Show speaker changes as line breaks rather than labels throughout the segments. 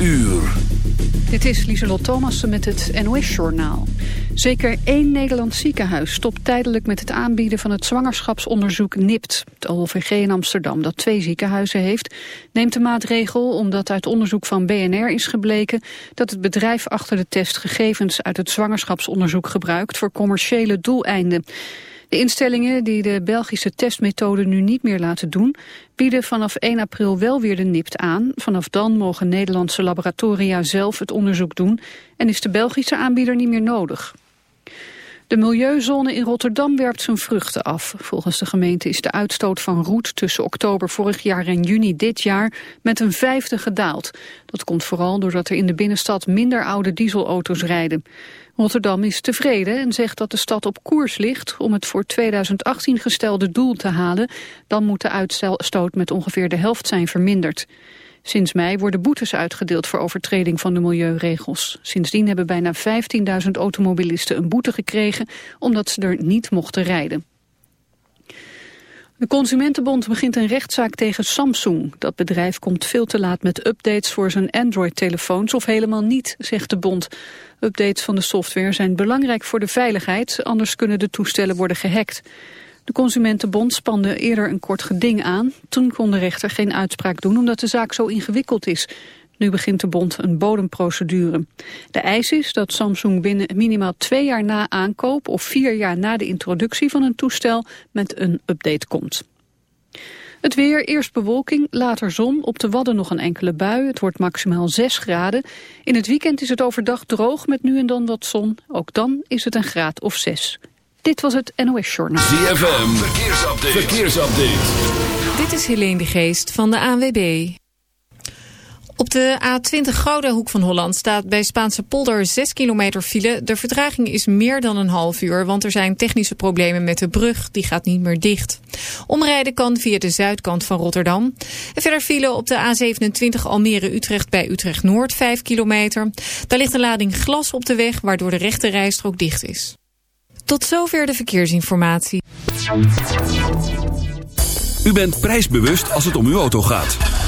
uur.
Dit is Lieselot Thomassen met het NOS-journaal. Zeker één Nederlands ziekenhuis stopt tijdelijk met het aanbieden van het zwangerschapsonderzoek NIPT. Het OLVG in Amsterdam, dat twee ziekenhuizen heeft, neemt de maatregel omdat uit onderzoek van BNR is gebleken dat het bedrijf achter de test gegevens uit het zwangerschapsonderzoek gebruikt voor commerciële doeleinden. De instellingen die de Belgische testmethode nu niet meer laten doen... bieden vanaf 1 april wel weer de NIPT aan. Vanaf dan mogen Nederlandse laboratoria zelf het onderzoek doen... en is de Belgische aanbieder niet meer nodig. De milieuzone in Rotterdam werpt zijn vruchten af. Volgens de gemeente is de uitstoot van roet tussen oktober vorig jaar en juni dit jaar met een vijfde gedaald. Dat komt vooral doordat er in de binnenstad minder oude dieselauto's rijden. Rotterdam is tevreden en zegt dat de stad op koers ligt om het voor 2018 gestelde doel te halen. Dan moet de uitstoot met ongeveer de helft zijn verminderd. Sinds mei worden boetes uitgedeeld voor overtreding van de milieuregels. Sindsdien hebben bijna 15.000 automobilisten een boete gekregen omdat ze er niet mochten rijden. De Consumentenbond begint een rechtszaak tegen Samsung. Dat bedrijf komt veel te laat met updates voor zijn Android-telefoons of helemaal niet, zegt de bond. Updates van de software zijn belangrijk voor de veiligheid, anders kunnen de toestellen worden gehackt. De Consumentenbond spande eerder een kort geding aan. Toen kon de rechter geen uitspraak doen omdat de zaak zo ingewikkeld is. Nu begint de bond een bodemprocedure. De eis is dat Samsung binnen minimaal twee jaar na aankoop of vier jaar na de introductie van een toestel met een update komt. Het weer, eerst bewolking, later zon, op de Wadden nog een enkele bui. Het wordt maximaal 6 graden. In het weekend is het overdag droog met nu en dan wat zon. Ook dan is het een graad of 6. Dit was het NOS Journal.
ZFM, verkeersupdate. verkeersupdate.
Dit is Helene de Geest van de ANWB. Op de A20 Gouden Hoek van Holland staat bij Spaanse polder 6 kilometer file. De vertraging is meer dan een half uur, want er zijn technische problemen met de brug. Die gaat niet meer dicht. Omrijden kan via de zuidkant van Rotterdam. En verder file op de A27 Almere-Utrecht bij Utrecht-Noord 5 kilometer. Daar ligt een lading glas op de weg, waardoor de rechte rijstrook dicht is. Tot zover de verkeersinformatie.
U bent prijsbewust als het om uw auto gaat.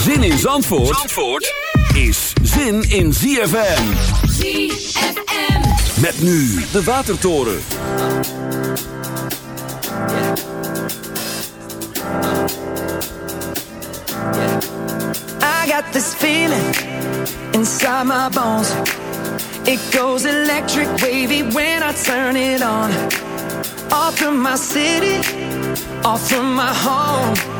Zin in Zandvoort, Zandvoort is zin in ZFM.
ZFM.
Met nu de Watertoren.
I got this feeling inside my bones. It goes electric wavy when I turn it on. Off from my city, off from my home.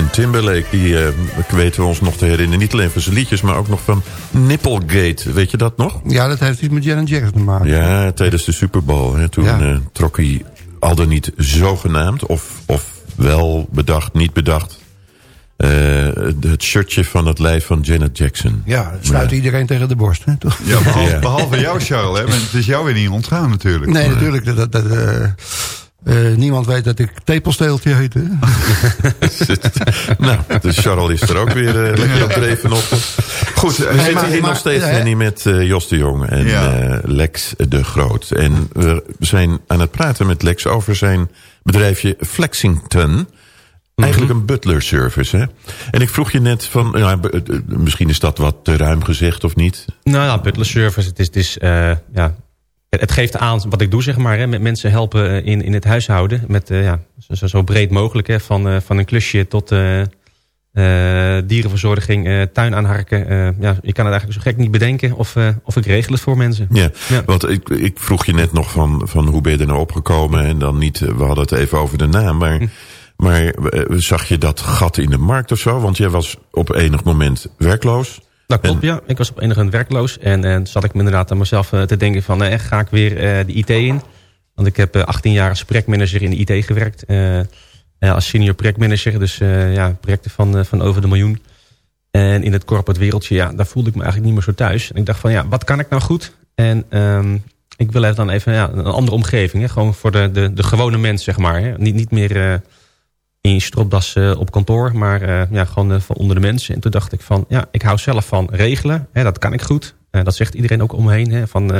Justin Timberlake, die eh, weten we ons nog te herinneren. Niet alleen van zijn liedjes, maar ook nog van Nipplegate. Weet je dat nog?
ja, dat heeft iets met Janet Jackson te maken.
Ja, tijdens de Super Bowl. Hè, toen
Ja.
eh, trok hij al dan niet zogenaamd, of, of wel bedacht, niet bedacht... eh, het shirtje van het lijf van Janet Jackson.
Ja, dat sluit iedereen tegen de borst, hè, toch?
Ja, behalve,
Ja.
behalve jou, Charles. Hè? Het is jou weer niet ontgaan natuurlijk.
Nee, natuurlijk. Dat, dat, eh, eh, niemand weet dat ik tepelsteeltje heet, hè?
nou, dus Charles is er ook weer eh, lekker op dreef vanochtend. Goed, we zitten
maar-
hier
maar-
nog steeds,
ja,
Henny, met eh, Jos de Jong en
Ja.
eh, Lex de Groot. En we zijn aan het praten met Lex over zijn bedrijfje Flexington... Eigenlijk een butler service, hè? En ik vroeg je net van, ja, eh, misschien is dat wat te ruim gezegd of niet?
Nou ja, butler service, het is, het is eh, ja, het, geeft aan wat ik doe, zeg maar. Hè, met mensen helpen eh, in, in het huishouden. Met, eh, ja, zo, zo- breed mogelijk, hè, van, eh, van een klusje tot dierenverzorging, tuin aanharken. Ja, je kan het eigenlijk zo gek niet bedenken of, of ik regel het voor mensen.
Ja,
Ja.
want ik, ik vroeg je net nog van, van hoe ben je er nou opgekomen... en dan niet, we hadden het even over de naam... maar,
Hm.
maar zag je dat gat in de markt of zo? Want jij was op enig moment werkloos...
Dat klopt,
En-
ja. Ik was op enig moment werkloos. En eh, zat ik me inderdaad aan mezelf eh, te denken van... eh, ga ik weer eh, de IT in? Want ik heb eh, 18 jaar als projectmanager in de IT gewerkt. als senior projectmanager. Dus ja, projecten van, van over de miljoen. En in het corporate wereldje, ja, daar voelde ik me eigenlijk niet meer zo thuis. En ik dacht van, ja, wat kan ik nou goed? En ehm, ik wil even dan even ja, een andere omgeving. Hè? Gewoon voor de, de, de gewone mens, zeg maar. Hè? Niet, niet meer in je stropdas eh, op kantoor, maar eh, ja, gewoon eh, van onder de mensen. En toen dacht ik van, ja, ik hou zelf van regelen. Hè? Dat kan ik goed. Dat zegt iedereen ook om me heen. Hè? Van,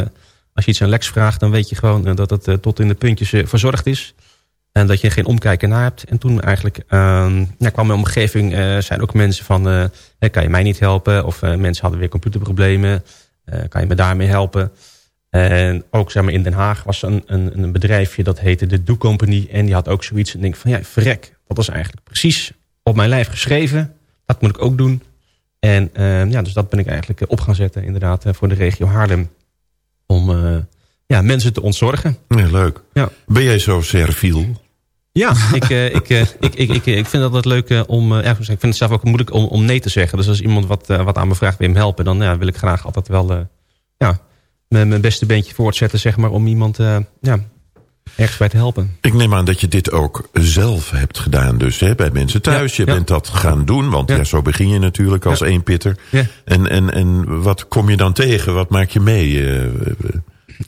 als je iets aan Lex vraagt, dan weet je gewoon dat het tot in de puntjes verzorgd is. En dat je geen omkijken naar hebt. En toen eigenlijk ehm, ja, kwam mijn omgeving, eh, zijn ook mensen van... kan je mij niet helpen? Of mensen hadden weer computerproblemen. Kan je me daarmee helpen? En ook zeg maar, in Den Haag was een, een, een bedrijfje dat heette de Do Company. En die had ook zoiets. En denk van ja, verrek. Dat was eigenlijk precies op mijn lijf geschreven. Dat moet ik ook doen. En eh, ja, dus dat ben ik eigenlijk eh, op gaan zetten inderdaad eh, voor de regio Haarlem. Om ja, mensen te ontzorgen.
Ja, leuk.
Ja.
Ben jij zo serviel?
Ja, ik, ik, ik, ik, ik, ik vind dat het leuk om... ja, ik vind het zelf ook moeilijk om, om nee te zeggen. Dus als iemand wat, wat aan me vraagt, wil je hem helpen... dan ja, wil ik graag altijd wel ja, mijn, mijn beste beentje voortzetten... Zeg maar, om iemand ja, ergens bij te helpen.
Ik neem aan dat je dit ook zelf hebt gedaan dus, hè, bij mensen thuis.
Ja,
je
ja.
bent dat gaan doen, want ja.
Ja.
zo begin je natuurlijk als
Ja.
eenpitter.
Ja.
En, en, en wat kom je dan tegen? Wat maak je mee? eh,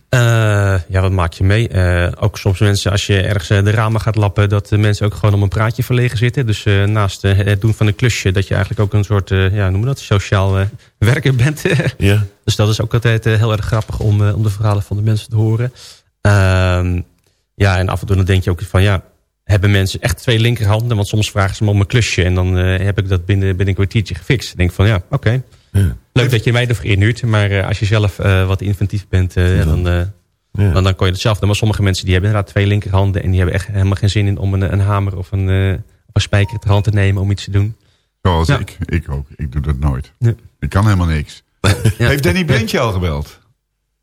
Eh, ja, wat maak je mee? Eh, ook soms mensen, als je ergens de ramen gaat lappen... dat de mensen ook gewoon om een praatje verlegen zitten. Dus naast het doen van een klusje... dat je eigenlijk ook een soort, ja, noem dat, sociaal werker bent.
ja?
Dus dat is ook altijd heel erg grappig om, om de verhalen van de mensen te horen. Ja, en af en toe dan denk je ook van ja, hebben mensen echt twee linkerhanden? Want soms vragen ze me om een klusje en dan eh, heb ik dat binnen, binnen een kwartiertje gefixt. Ik denk van ja, oké.
Ja.
Leuk dat je mij ervoor inhuurt, maar eh, als je zelf eh, wat inventief bent, eh, ja, dan, eh,
Ja.
dan, dan kon je het zelf doen. Maar sommige mensen die hebben inderdaad twee linkerhanden en die hebben echt helemaal geen zin in om een, een hamer of een, eh, of een spijker ter hand te nemen om iets te doen.
Zoals
Ja.
ik. Ik ook. Ik doe dat nooit.
Ja.
Ik kan helemaal niks.
Ja.
Heeft Danny Brentje al gebeld?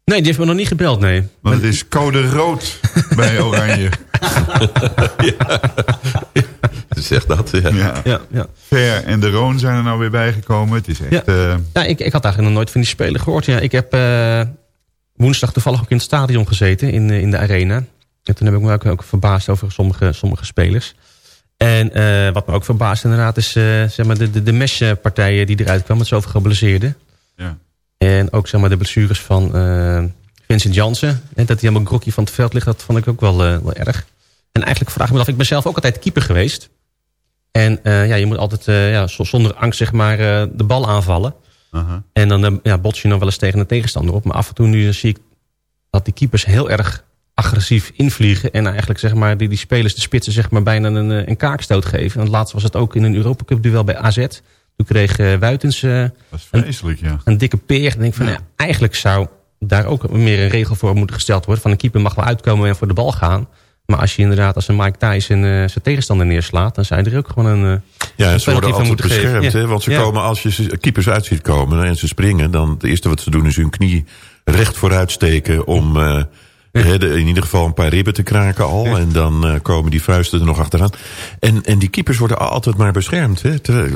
Nee, die heeft me nog niet gebeld, nee.
Want het is code rood bij Oranje.
Zeg dat, ja.
Ja.
Ja, ja.
Ver en de Roon zijn er nou weer bijgekomen. Het is echt...
Ja.
eh,
Ja, ik, ik had eigenlijk nog nooit van die spelen gehoord. Ja, ik heb eh, woensdag toevallig ook in het stadion gezeten, in, eh, in de arena. En toen heb ik me ook, ook verbaasd over sommige, sommige spelers. En eh, wat me ook verbaast inderdaad is eh, zeg maar de, de, de mespartijen die eruit kwamen met zoveel geblesseerden.
ja.
En ook zeg maar de blessures van eh, Vincent Jansen. En dat hij helemaal grokkie van het veld ligt, dat vond ik ook wel, eh, wel erg. En eigenlijk vraag ik me af, ik ben zelf ook altijd keeper geweest. En eh, ja, je moet altijd ja, zonder angst zeg maar, de bal aanvallen. En dan ja, bots je nog wel eens tegen de tegenstander op. Maar af en toe nu zie ik dat die keepers heel erg agressief invliegen. En eigenlijk zeg maar, die, die spelers, de spitsen, zeg maar, bijna een, een kaakstoot geven. En laatst was het ook in een Europa Cup duel bij AZ. Toen kreeg eh Wuitens eh,
Dat is vreselijk, ja.
een dikke peer. En denk van,
Ja.
ja, eigenlijk zou daar ook meer een regel voor moeten gesteld worden. Van een keeper mag wel uitkomen en voor de bal gaan. Maar als je inderdaad als een Mike Tyson eh, zijn tegenstander neerslaat... dan zou je er ook gewoon een, eh,
Ja,
een
ze worden altijd
moeten
beschermd.
geven.
Hè? Want ze
Ja.
komen, als je keepers uit ziet komen en ze springen... dan het eerste wat ze doen is hun knie recht vooruit steken... om eh, in ieder geval een paar ribben te kraken al. En dan eh, komen die vuisten er nog achteraan. En, en die keepers worden altijd maar beschermd. Hè? Eh,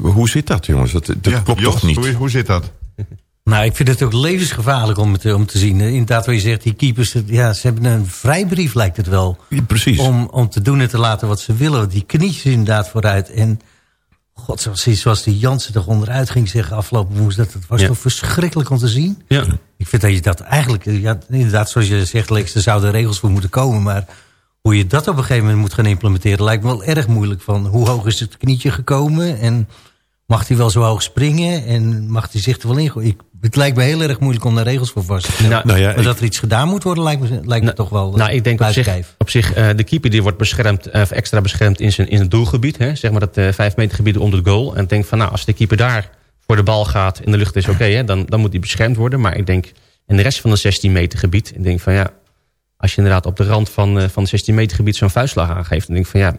hoe zit dat, jongens? Dat, dat
Ja,
klopt
Jos,
toch niet?
Hoe, hoe zit dat?
Nou, ik vind het ook levensgevaarlijk om het om te zien. Inderdaad, wat je zegt, die keepers, ja, ze hebben een vrijbrief lijkt het wel.
Ja, precies.
Om, om te doen en te laten wat ze willen. Want Die knietjes inderdaad vooruit. En god, zoals, die Jansen toch onderuit ging zeggen afgelopen woensdag. Dat was
Ja.
toch verschrikkelijk om te zien.
ja.
Ik vind dat je dat eigenlijk, ja, inderdaad zoals je zegt Lex, er zouden regels voor moeten komen. Maar hoe je dat op een gegeven moment moet gaan implementeren lijkt me wel erg moeilijk. Van hoe hoog is het knietje gekomen en mag hij wel zo hoog springen en mag hij zich er wel in gooien? Ik, het lijkt me heel erg moeilijk om daar regels voor vast te stellen.
Nou,
Nou ja,
maar dat er iets gedaan moet worden lijkt me, lijkt me
Nou,
toch wel
Nou, ik denk op zich, op zich eh, de keeper die wordt beschermd, eh, of extra beschermd in zijn, in het doelgebied. Hè, zeg maar dat eh 5 meter gebied om het goal. En ik denk van nou, als de keeper daar voor de bal gaat in de lucht is oké, dan, dan moet hij beschermd worden. Maar ik denk in de rest van het 16 meter gebied, ik denk van ja, als je inderdaad op de rand van, eh, van het 16 meter gebied zo'n vuistslag aangeeft, dan denk ik van ja,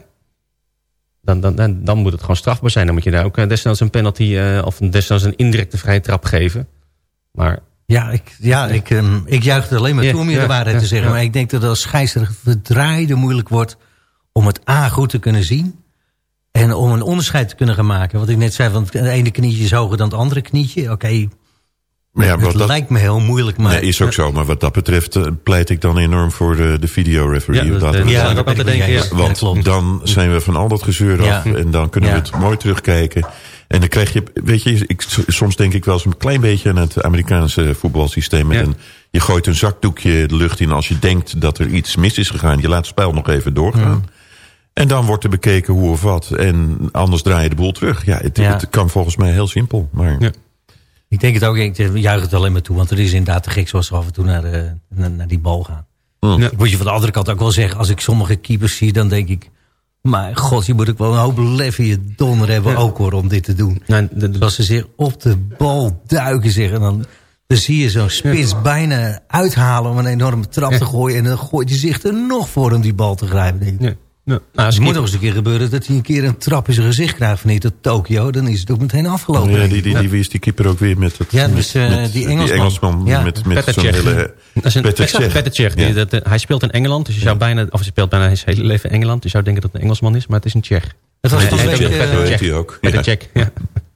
dan, dan, dan, dan moet het gewoon strafbaar zijn. Dan moet je daar ook eh, desnoods een penalty eh, of desnoods een indirecte vrije trap geven. Maar
Ja, ik, ja ik, ehm, ik juich er alleen maar toe om je de waarheid te zeggen. Maar ik denk dat het als scheidsrechter verdraaide moeilijk wordt... om het A goed te kunnen zien... en om een onderscheid te kunnen gaan maken. Wat ik net zei, want het ene knietje is hoger dan het andere knietje. Oké,
Maar ja,
het
dat,
lijkt me heel moeilijk. Maar
nee, is ook zo. Maar wat dat betreft eh, pleit ik dan enorm voor de, de videoreferee.
Ja, dat, eh,
Ja, dat ik
denken. ja.
Want dan zijn we van al dat gezeur af. En dan kunnen we het mooi terugkijken. En dan krijg je, weet je, ik, soms denk ik wel eens een klein beetje aan het Amerikaanse voetbalsysteem. Met een, je gooit een zakdoekje de lucht in als je denkt dat er iets mis is gegaan. Je laat het spel nog even doorgaan. En dan wordt er bekeken hoe of wat. En anders draai je de boel terug. Ja, het, het kan volgens mij heel simpel. Maar
Ja.
Ik denk het ook, ik juich het alleen maar toe. Want er is inderdaad te gek zoals ze af en toe naar, eh, naar, naar die bal gaan.
Mm.
Ja.
Ik moet je van de andere kant ook wel zeggen... als ik sommige keepers zie, dan denk ik... maar god, je moet ook wel een hoop lef in je donder hebben
Ja.
ook hoor, om dit te doen.
Nou,
Zoals ze zich op de bal duiken zeg. En dan, dan zie je zo'n spits bijna uithalen om een enorme trap te gooien. En dan gooit hij zich er nog voor om die bal te grijpen. Denk ik.
Ja. Nou, als
Het moet nog eens een keer gebeuren dat hij een keer een trap in zijn gezicht krijgt van hier tot Tokio. Dan is het ook meteen afgelopen.
ja, die, die, die, wie is die keeper ook weer met het...
Ja, dus,
met,
eh,
met
die Engelsman. Ja.
met, met zo'n hele...
Dat is een
Petr.
Die-
Ja.
dat, eh, hij speelt in Engeland, dus je zou bijna, of hij speelt bijna zijn hele leven in Engeland. Je zou denken dat het een Engelsman is, maar het is een Tsjech.
Het was de week,
heet ook
eh,
Petr
ook.
Petr
Ja.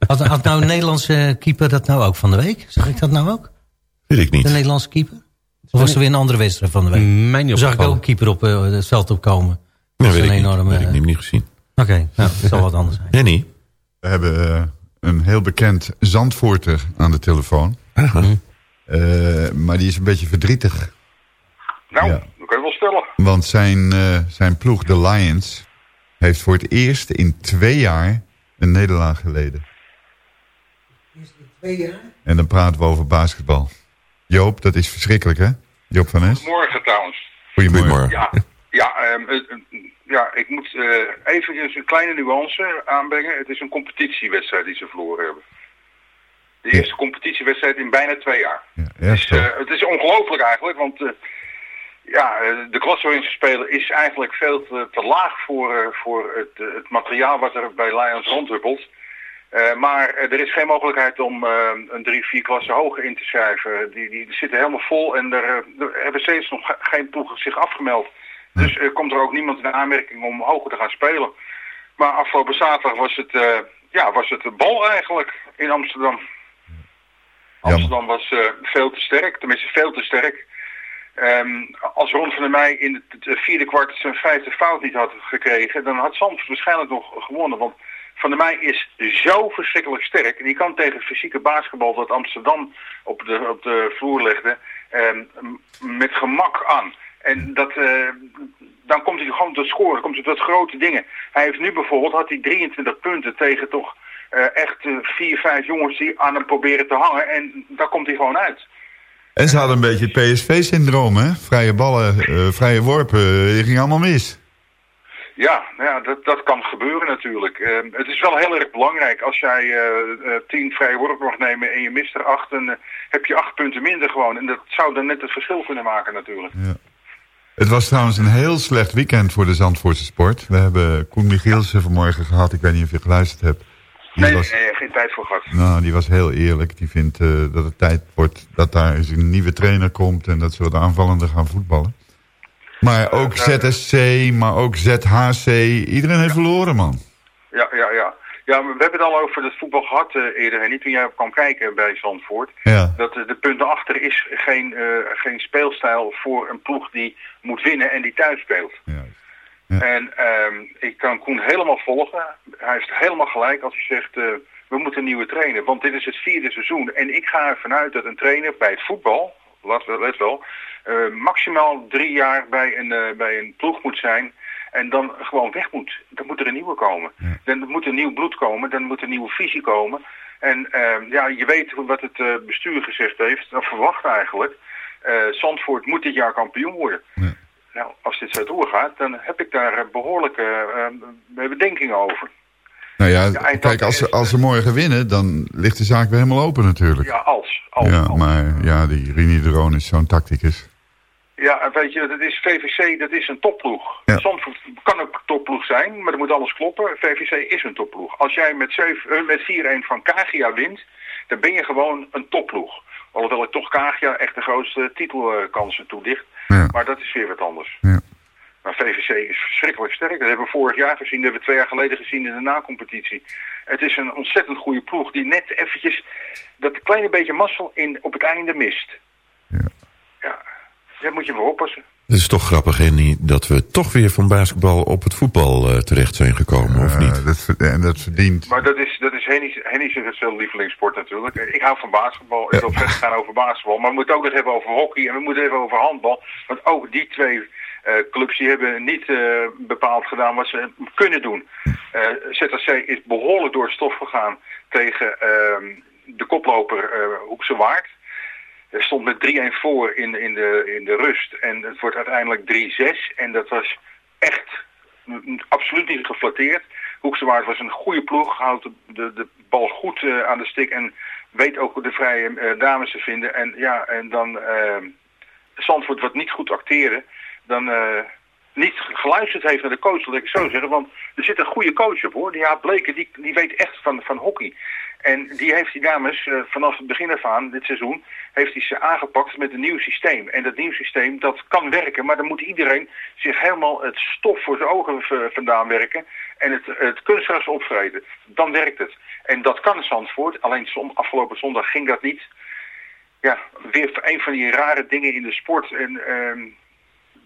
Had, had nou een Nederlandse keeper dat nou ook van de week? Zeg ik dat nou ook?
Weet ik
De
niet.
Nederlandse keeper? Of was er weer een andere wedstrijd van de week?
Mij niet
Toen zag ik ook een keeper op het veld opkomen. Dat
weet
is
niet. Weet ik niet, niet gezien.
Oké, nou, dat zal wat anders zijn.
Henny?
We hebben eh, een heel bekend Zandvoorter aan de telefoon.
Aha.
Eh, maar die is een beetje verdrietig.
Nou,
Ja.
dat kan je wel stellen.
Want zijn, eh, zijn ploeg, de Lions, heeft voor het eerst in twee jaar een nederlaag geleden.
Twee jaar?
En dan praten we over basketbal. Joop, dat is verschrikkelijk hè? Joop van Es.
Morgen trouwens.
Goedemorgen.
Goedemorgen.
Ja, ja, ehm, eh, eh, ja ik moet eh even een kleine nuance aanbrengen. Het is een competitiewedstrijd die ze verloren hebben. De eerste competitiewedstrijd in bijna twee jaar.
Ja,
Het eh, het is ongelooflijk eigenlijk, want eh, ja, de ze spelen is eigenlijk veel te, te laag voor, voor het, het materiaal wat er bij Lions rondhuppelt. Maar er is geen mogelijkheid om een drie, vier klassen hoger in te schrijven. Die, die zitten helemaal vol en er, hebben steeds nog ge- geen ploegen zich afgemeld. Dus er komt er ook niemand in aanmerking om hoger te gaan spelen. Maar afgelopen zaterdag was het, eh, ja, was het de bal eigenlijk in Amsterdam. Amsterdam was eh, veel te sterk, tenminste veel te sterk. Ehm, als Ron van der Meij in het, vierde kwart zijn vijfde fout niet had gekregen, dan had Zandvoort waarschijnlijk nog gewonnen. Want Van der Meij is zo verschrikkelijk sterk. Die kan tegen fysieke basketbal dat Amsterdam op de, op de vloer legde, ehm, met gemak aan. En dat, eh, dan komt hij gewoon tot scoren, dan komt hij tot grote dingen. Hij heeft nu bijvoorbeeld, had hij 23 punten tegen toch eh, echt eh, vier, vijf jongens die aan hem proberen te hangen. En daar komt hij gewoon uit.
En ze hadden een beetje het PSV-syndroom, hè? Vrije ballen, vrije worpen, die ging allemaal mis.
Ja, nou ja dat, dat kan gebeuren natuurlijk. Eh, het is wel heel erg belangrijk. Als jij eh, tien vrije worpen mag nemen en je mist er acht, dan heb je acht punten minder gewoon. En dat zou dan net het verschil kunnen maken natuurlijk.
Het was trouwens een heel slecht weekend voor de Zandvoortse sport. We hebben Koen Michielsen vanmorgen gehad. Ik weet niet of je geluisterd hebt. Die
Nee,
was,
nee, geen tijd voor gehad.
nou, die was heel eerlijk. Die vindt eh, dat het tijd wordt dat daar eens een nieuwe trainer komt... en dat ze wat aanvallender gaan voetballen. Maar ook ZSC, maar ook ZHC. Iedereen heeft verloren, man.
Ja, ja, ja. Ja, we hebben het al over het voetbal gehad eh, eerder. En niet toen jij kwam kijken bij Zandvoort.
Ja.
Dat eh, de punten achter is geen, eh, geen speelstijl voor een ploeg die moet winnen en die thuis speelt. En ehm, ik kan Koen helemaal volgen. Hij heeft helemaal gelijk als hij zegt, we moeten een nieuwe trainer. Want dit is het vierde seizoen. En ik ga ervan uit dat een trainer bij het voetbal, let, let wel, maximaal drie jaar bij een, bij een ploeg moet zijn. En dan gewoon weg moet. Dan moet er een nieuwe komen. Dan moet er nieuw bloed komen. Dan moet er een nieuwe visie komen. En ehm, ja, je weet wat het eh, bestuur gezegd heeft. Dat verwacht eigenlijk. Eh Zandvoort moet dit jaar kampioen worden. Nou, als dit zo doorgaat, dan heb ik daar eh, behoorlijke eh, bedenkingen over.
Nou ja, kijk, als ze, als ze morgen winnen, dan ligt de zaak weer helemaal open natuurlijk.
Ja, als. als
Ja, maar ja, die Rini de Roon is zo'n tacticus.
Ja, weet je, dat is VVC, dat is een topploeg. Zandvoort kan ook topploeg zijn, maar dan moet alles kloppen. VVC is een topploeg. Als jij met, zeven- eh, met 4-1 van Kagia wint, dan ben je gewoon een topploeg. Alhoewel ik toch Kagia echt de grootste titelkansen toedicht. Maar dat is weer wat anders. Maar VVC is verschrikkelijk sterk. Dat hebben we vorig jaar gezien, dat hebben we twee jaar geleden gezien in de nacompetitie. Het is een ontzettend goede ploeg die net eventjes dat kleine beetje mazzel in, op het einde mist. Ja, daar moet je voor oppassen.
Het is toch grappig, Henny, dat we toch weer van basketbal op het voetbal eh, terecht zijn gekomen, of niet?
Dat, en dat verdient.
Maar dat is, dat is Henny's, Henny's lievelingssport natuurlijk. Ik hou van basketbal. Ik wil verder gaan over basketbal. Maar we moeten ook nog hebben over hockey en we moeten even over handbal. Want ook die twee eh, clubs die hebben niet eh, bepaald gedaan wat ze kunnen doen. Eh ZSC is behoorlijk door het stof gegaan tegen ehm, de koploper eh, Hoekse Waard. Stond met 3-1 voor in, in, de, in de rust. En het wordt uiteindelijk 3-6. En dat was echt absoluut niet geflatteerd. Hoekse Waard was een goede ploeg. Houdt de, de, bal goed eh, aan de stik. En weet ook de vrije eh, dames te vinden. En ja, en dan eh Zandvoort wat niet goed acteren. Dan niet geluisterd heeft naar de coach, wil ik zo zeggen. Want er zit een goede coach op hoor. Die Jaap Bleken, die, die weet echt van, van hockey. En die heeft die dames eh, vanaf het begin af aan, dit seizoen, heeft hij ze aangepakt met een nieuw systeem. En dat nieuw systeem, dat kan werken, maar dan moet iedereen zich helemaal het stof voor zijn ogen vandaan werken. En het, het kunstgras opvreten. Dan werkt het. En dat kan Zandvoort, alleen som, afgelopen zondag ging dat niet. Ja, weer een van die rare dingen in de sport. En ehm,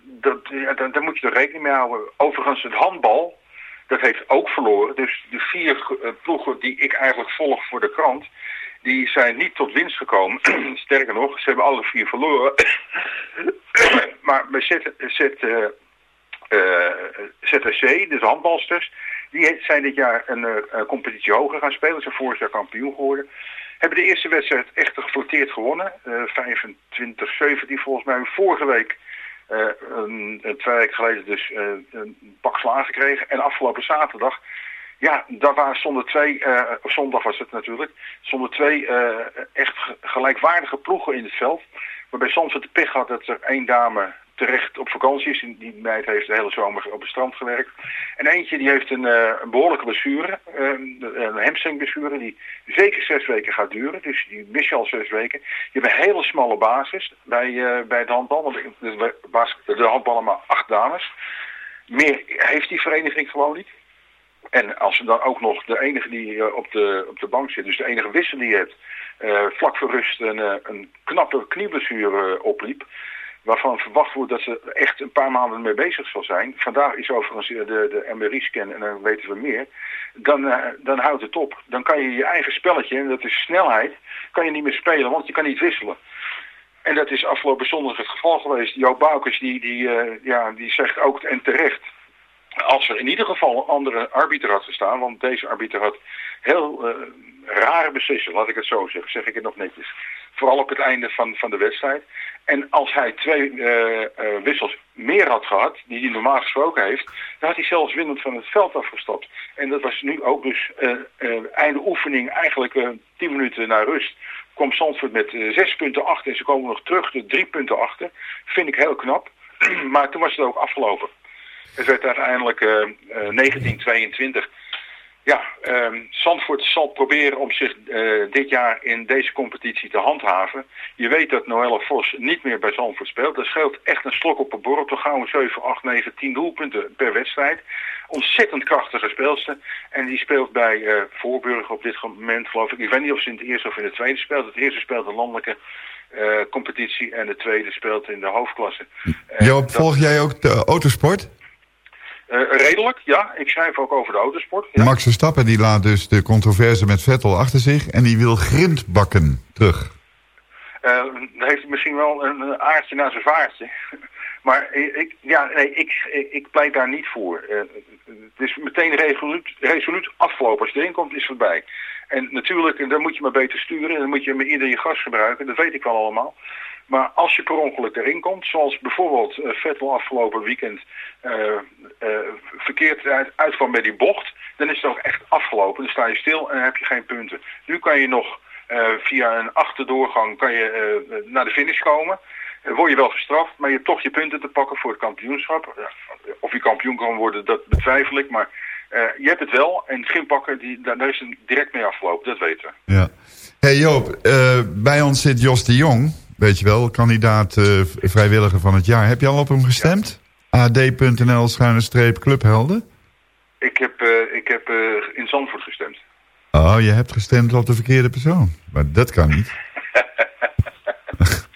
dat, daar moet je er rekening mee houden. Overigens, het handbal, dat heeft ook verloren. Dus de vier eh, ploegen die ik eigenlijk volg voor de krant, die zijn niet tot winst gekomen. Sterker nog, ze hebben alle vier verloren. maar bij Z, Z, eh, eh, dus handbalsters, die zijn dit jaar een competitie hoger gaan spelen. Ze zijn vorig jaar kampioen geworden. Hebben de eerste wedstrijd echt geflotteerd gewonnen. Eh 25-17 volgens mij. Vorige week, een, een twee weken geleden dus eh, een pak slagen gekregen. En afgelopen zaterdag, ja, daar waren stonden twee, eh, op zondag was het natuurlijk, stonden twee eh, echt ge- gelijkwaardige ploegen in het veld. Waarbij soms het pech had dat er één dame terecht op vakantie is. Die- meid heeft de hele zomer op het strand gewerkt. En eentje die heeft een, eh, een behoorlijke blessure, eh, een hamstringblessure, die zeker zes weken gaat duren. Dus die mis je al zes weken. Je hebt een hele smalle basis bij, eh, bij de handbal. Want de, de, handballen maar acht dames. Meer heeft die vereniging gewoon niet. En als je dan ook nog de enige die eh, op, de, op de bank zit, dus de enige wissel die je hebt, vlak voor rust een, een knappe knieblessure opliep, waarvan verwacht wordt dat ze echt een paar maanden mee bezig zal zijn. Vandaag is overigens eh, de, de MRI-scan en dan weten we meer. Dan, eh, dan houdt het op. Dan kan je je eigen spelletje, en dat is snelheid, kan je niet meer spelen, want je kan niet wisselen. En dat is afgelopen zondag het geval geweest. Joop Boukers die, die, eh, ja, die zegt ook en terecht als er in ieder geval een andere arbiter had gestaan, want deze arbiter had heel rare beslissingen, laat ik het zo zeggen, zeg ik het nog netjes. Vooral op het einde van, van de wedstrijd. En als hij twee eh, eh, wissels meer had gehad, die hij normaal gesproken heeft, dan had hij zelfs winnend van het veld afgestapt. En dat was nu ook dus eh, einde oefening, eigenlijk tien minuten naar rust. Kwam Zandvoort met zes punten achter en ze komen nog terug de drie punten achter. Vind ik heel knap. maar toen was het ook afgelopen. Het werd uiteindelijk eh, eh, 1922. Ja, ehm Zandvoort zal proberen om zich eh, dit jaar in deze competitie te handhaven. Je weet dat Noelle Vos niet meer bij Zandvoort speelt. Dat scheelt echt een slok op een borrel. Toch gauw 7, 8, 9, 10 doelpunten per wedstrijd. Ontzettend krachtige speelster. En die speelt bij eh Voorburg op dit moment, geloof ik. Ik weet niet of ze in het eerste of in het tweede speelt. Het eerste speelt een landelijke eh, competitie en de tweede speelt in de hoofdklasse.
Joop,
dat-
volg jij ook de autosport?
Eh, redelijk, ja. Ik schrijf ook over de autosport. Ja.
Max Verstappen die laat dus de controverse met Vettel achter zich... en die wil grindbakken terug.
Eh, dan heeft hij misschien wel een, aardje naar zijn vaartje. Maar ik, ja, nee, ik, ik, ik pleit daar niet voor. Eh, het is meteen resoluut, resoluut afgelopen. Als je erin komt, is het voorbij. En natuurlijk, dan moet je maar beter sturen. Dan moet je met ieder je gas gebruiken. Dat weet ik wel allemaal. Maar als je per ongeluk erin komt, zoals bijvoorbeeld eh, Vettel afgelopen weekend eh, eh, verkeerd uit, uitkwam met die bocht, dan is het ook echt afgelopen. Dan sta je stil en heb je geen punten. Nu kan je nog via een achterdoorgang kan je, naar de finish komen. Word je wel gestraft, maar je hebt toch je punten te pakken voor het kampioenschap. Of je kampioen kan worden, dat betwijfel ik. Maar je hebt het wel. En Gimpakken, die, daar, is het direct mee afgelopen. Dat weten we.
Ja. hey Joop, bij ons zit Jos de Jong, weet je wel, kandidaat eh, vrijwilliger van het jaar. Heb je al op hem gestemd? ad.nl schuine streep clubhelden?
Ik heb, eh, ik heb eh, in Zandvoort gestemd.
Oh, je hebt gestemd op de verkeerde persoon. Maar dat kan niet.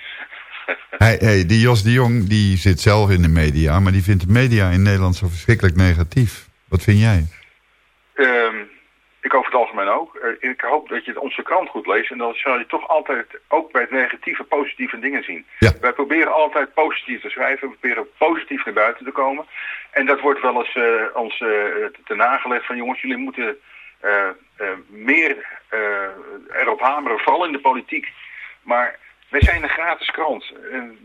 hey, hey, die Jos de Jong die zit zelf in de media, maar die vindt de media in Nederland zo verschrikkelijk negatief. Wat vind jij?
Ehm, ik over het algemeen ook. Ik hoop dat je onze krant goed leest. En dan zal je toch altijd ook bij het negatieve positieve dingen zien.
Ja.
Wij proberen altijd positief te schrijven. We proberen positief naar buiten te komen. En dat wordt wel eens eh, ons eh, te nagelegd van jongens, jullie moeten eh, meer erop hameren. Vooral in de politiek. Maar wij zijn een gratis krant.